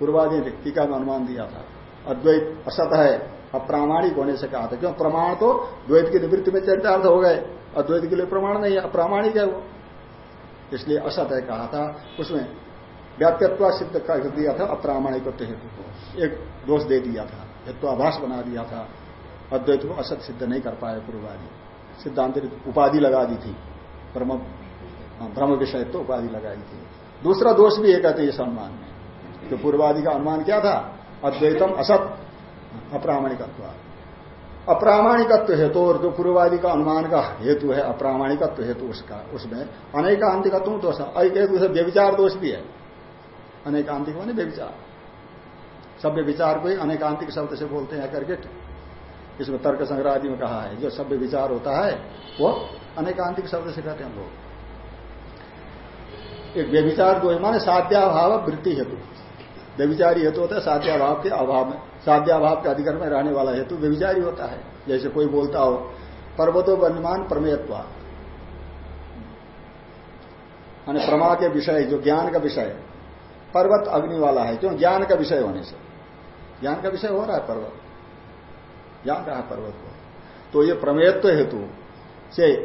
पूर्वादि टीका में अनुमान दिया था। अद्वैत असत है, अप्रामाणिक होने से कहा था। क्यों? प्रमाण तो द्वैत की निवृत्ति में चरितार्थ हो गए। अद्वैत के लिए प्रमाण नहीं है, अप्रामाणिक है वो। इसलिए असत है कहा था। उसमें व्याप्यत्व सिद्ध कर दिया था, अप्रामाणिकत्व हेतु को। एक दोष दे दिया था। हेत्वाभाष बना दिया था। अद्वैत को असत सिद्ध नहीं कर पाए पूर्वादि। सिद्धांत उपाधि लगा दी थी। ब्रह्म ब्रह्म विषय तो उपाधि लगाई थी। दूसरा दोष भी एक कहते हैं इस अनुमान में। तो पूर्वादि का अनुमान क्या था? अद्वैतम असत, अप्रामाणिकत्व। अप्रामाणिकत्व हेतु और जो पूर्ववादी का अनुमान का हेतु है, अप्रामाणिकत्व हेतु उसका, उसमें अनेकांतिकत्व दोष एक हेतु से व्यविचार दोष भी है। अनेकांतिक माने व्यविचार। सभ्य विचार को ही अनेकांतिक शब्द से बोलते हैं करके इसमें तर्क संग्रह आदि में कहा है, जो सभ्य विचार होता है, वो अनेकांतिक शब्द से कहते हैं लोग। एक व्यविचार दो माने साध्याभाव वृत्ति हेतु। व्यविचारी हेतु होता है, साध्याभाव के अभाव में, साध्याभाव के अधिकार में रहने वाला हेतु व्यविचारी होता है। जैसे कोई बोलता हो, पर्वतो वन्यमान प्रमेयत्व। प्रमा के विषय, जो ज्ञान का विषय, पर्वत अग्नि वाला है क्यों ज्ञान का विषय होने से। ज्ञान का विषय हो रहा है पर्वत। ज्ञान रहा पर्वत को? तो ये प्रमेयत्व हेतु से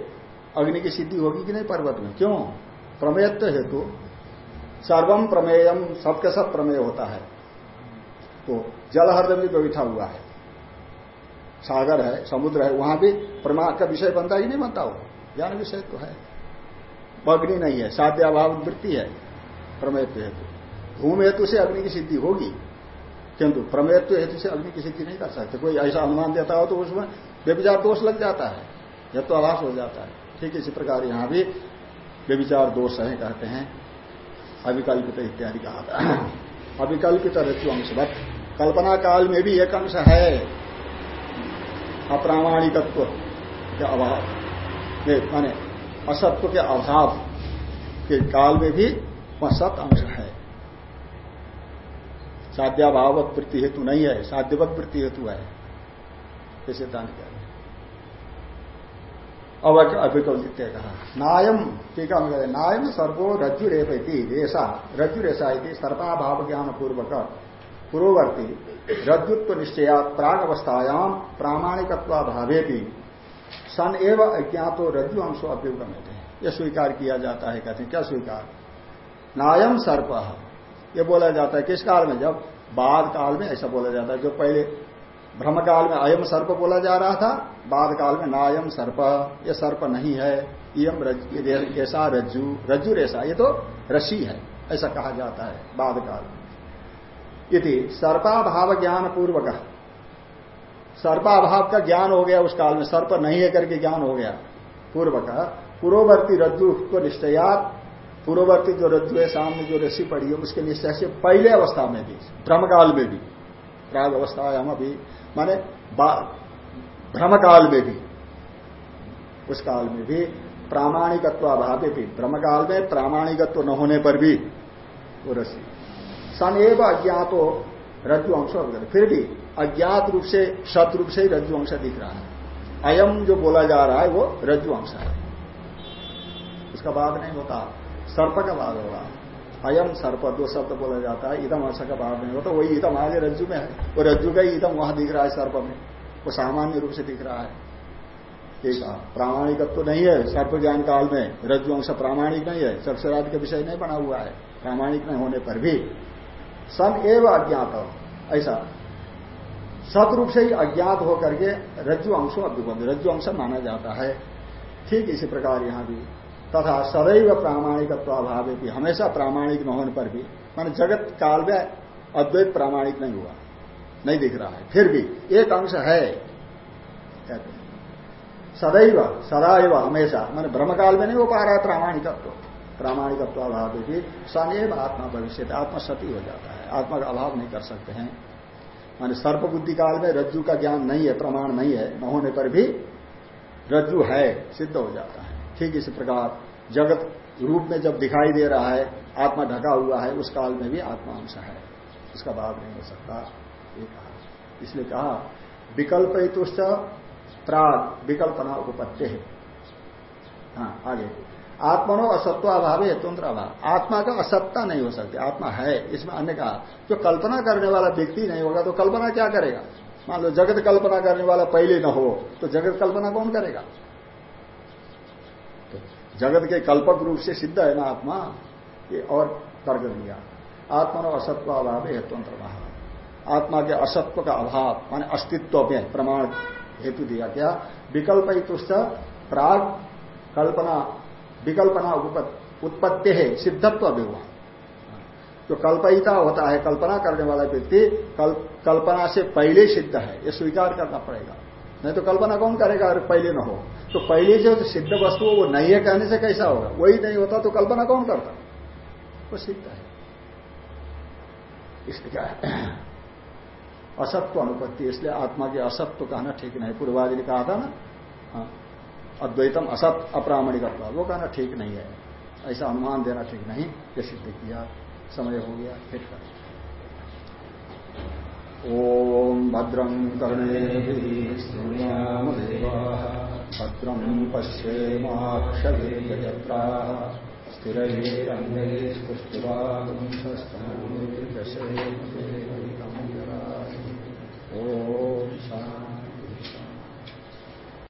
अग्नि की सिद्धि होगी कि नहीं पर्वत में? क्यों? प्रमेयत्व हेतु। सर्वम प्रमेयम सबके सब प्रमेय होता है। तो जल जलहर्द में बैठा हुआ है। सागर है, समुद्र है, वहाँ भी प्रमा, का विषय बनता ही नहीं बनता हो ज्ञान विषय तो है। अग्नि नहीं है, साध्याभाव वृत्ति है प्रमेयत्व हेतु। धूम हेतु से अग्नि की सिद्धि होगी। किंतु प्रमेयत्व हेतु से अग्नि की सिद्धि नहीं कर सकते। कोई ऐसा अनुमान देता हो तो उसमें व्यभिचार दोष लग जाता है जब तो आभास हो जाता है। ठीक इसी प्रकार यहाँ भी व्यभिचार दोष है, कहते हैं। अविकल्पित इत्यादि कहा था। [CLEARS THROAT] अविकल्पित ऋतु अंशवत कल्पना काल में भी एक अंश है। अप्रामाणिकत्व के अभाव माने असत्व के अभाव के काल में भी सत अंश है। साध्याभावत वृत्ति हेतु नहीं है, साध्यवत वृत्ति हेतु है। ये सिद्धांत कह रहे अब अभिकल्पित कहा, नायम टीका में कहते नायम सर्वो रज्जु रेपी रेशा रज्जु रेशा सर्पाभाव ज्ञान पूर्वक पूर्ववर्ती रज्जुत्व निश्चया प्राग अवस्थायाम प्रामाणिकत्वाभावे भी सन एवं अज्ञातो रज्जु अंशो अभ्युगम यह स्वीकार किया जाता है, कहते हैं, क्या स्वीकार? नायम सर्प ये बोला जाता है, किस काल में? जब बाद काल में ऐसा बोला जाता है, जो पहले भ्रम काल में अयम सर्प बोला जा रहा था, बाद काल में नायम सर्प। ये सर्प नहीं है यम ऐसा रज्जु रज्जु रेसा ये तो रसी है, ऐसा कहा जाता है, बाद काल में। यदि सर्पाभाव ज्ञान पूर्वक सर्पाभाव का ज्ञान हो गया उस काल में, सर्प नहीं है करके ज्ञान हो गया। पूर्वक, पूर्ववर्ती रज्जु को निश्चयात पूर्ववर्ती जो रज्जु है, सामने जो रस्सी पड़ी है, उसके निश्चय से पहले अवस्था में भी, भ्रमकाल में भी, प्राग अवस्था हम अभी, माने भ्रमकाल में भी, उस काल में भी प्रामाणिकत्व अभाव भी, भ्रमकाल में प्रामाणिकत्व न होने पर भी, वो रस्सी सन एव अज्ञात हो रज्जु अंश फिर भी अज्ञात रूप से, सत रूप से ही रज्जु अंश दिख रहा है। अयम जो बोला जा रहा है, वो रज्जु अंश है। उसका बाद नहीं होता। सर्प का। भाग होगा अयम सर्प, दो शब्द बोला जाता है इदम अर्थ का भाव नहीं होता वही इदम आगे रज्जु में है। वो रज्जु का ही इदम वहाँ दिख रहा है सर्प में। वो सामान्य रूप से दिख रहा है। एक प्रामाणिकत्व तो नहीं है सर्प ज्ञान काल में। रज्जु अंश प्रामाणिक नहीं है। सर्वसराध का विषय नहीं बना हुआ है। प्रामाणिक नहीं होने पर भी। सन एवं अज्ञात। ऐसा। सतरूप से ही अज्ञात होकर के रज्जु अंशों अभ्युबंध रज्जु अंश माना जाता है। ठीक इसी प्रकार यहाँ भी। तथा सदैव प्रामाणिकत्वाभाव भी हमेशा प्रामाणिक न होने पर भी, मान जगत काल में अद्वैत प्रामाणिक नहीं हुआ, नहीं दिख रहा है। फिर भी एक अंश है, कहते हैं। सदैव सदैव हमेशा, मैंने ब्रह्मकाल में नहीं हो पा रहा है प्रामाणिकत्व। प्रामाणिकत्वाभाव भी सनैव आत्मा भविष्य आत्मा सती हो जाता है, आत्मा का अभाव नहीं कर सकते हैं। माने सर्प बुद्धि काल में रज्जु का ज्ञान नहीं है, प्रमाण नहीं है, न होने पर भी रज्जु है, सिद्ध हो जाता है। ठीक इसी प्रकार जगत रूप में जब दिखाई दे रहा है, आत्मा ढका हुआ है, उस काल में भी आत्मा अंश है। उसका भाव नहीं हो सकता, ये कहा। इसलिए कहा, विकल्प तुष्ट प्राग, विकल्पना उपपत्ति है। हाँ आगे। आत्मनो असत्वाभाव है तंत्र अभाव। आत्मा का असत्ता नहीं हो सकती, आत्मा है, इसमें अन्य कहा, जो कल्पना करने वाला व्यक्ति नहीं होगा तो कल्पना क्या करेगा? मान लो जगत कल्पना करने वाला पहले न हो तो जगत कल्पना कौन करेगा? जगत के कल्पक रूप से सिद्ध है ना आत्मा ये और तर्क दिया। आत्मा नो असत्व अभाव है तंत्र आत्मा के असत्व का अभाव माने अस्तित्व में प्रमाण हेतु दिया क्या? विकल्प तुष्ट प्राग कल्पना विकल्पना उत्पत्ति है सिद्धत्व विवाह जो कल्पयिता होता है कल्पना करने वाला व्यक्ति कल, कल्पना से पहले सिद्ध है ये स्वीकार करना पड़ेगा। नहीं तो कल्पना कौन करेगा? अगर पहले न हो। तो पहले जो सिद्ध वस्तु वो नहीं है कहने से कैसा होगा? वही नहीं होता तो कल्पना कौन करता? वो सिद्ध है। इसलिए असत्व अनुपत्ति इसलिए आत्मा के असत्व कहना ठीक नहीं। पूर्वादि ने कहा था ना? हाँ, अद्वैतम असत अप्रामणिक वो कहना ठीक नहीं है। ऐसा अनुमान देना ठीक नहीं। ये सिद्ध किया समय हो गया फिर कर। ओम भद्रं कर्णे भद्रं पश्येमाक्षभिर्यजत्राः स्थिरैरङ्गैः पुष्टिवागुंसस्तनूर्दशे ॐ शान्ति।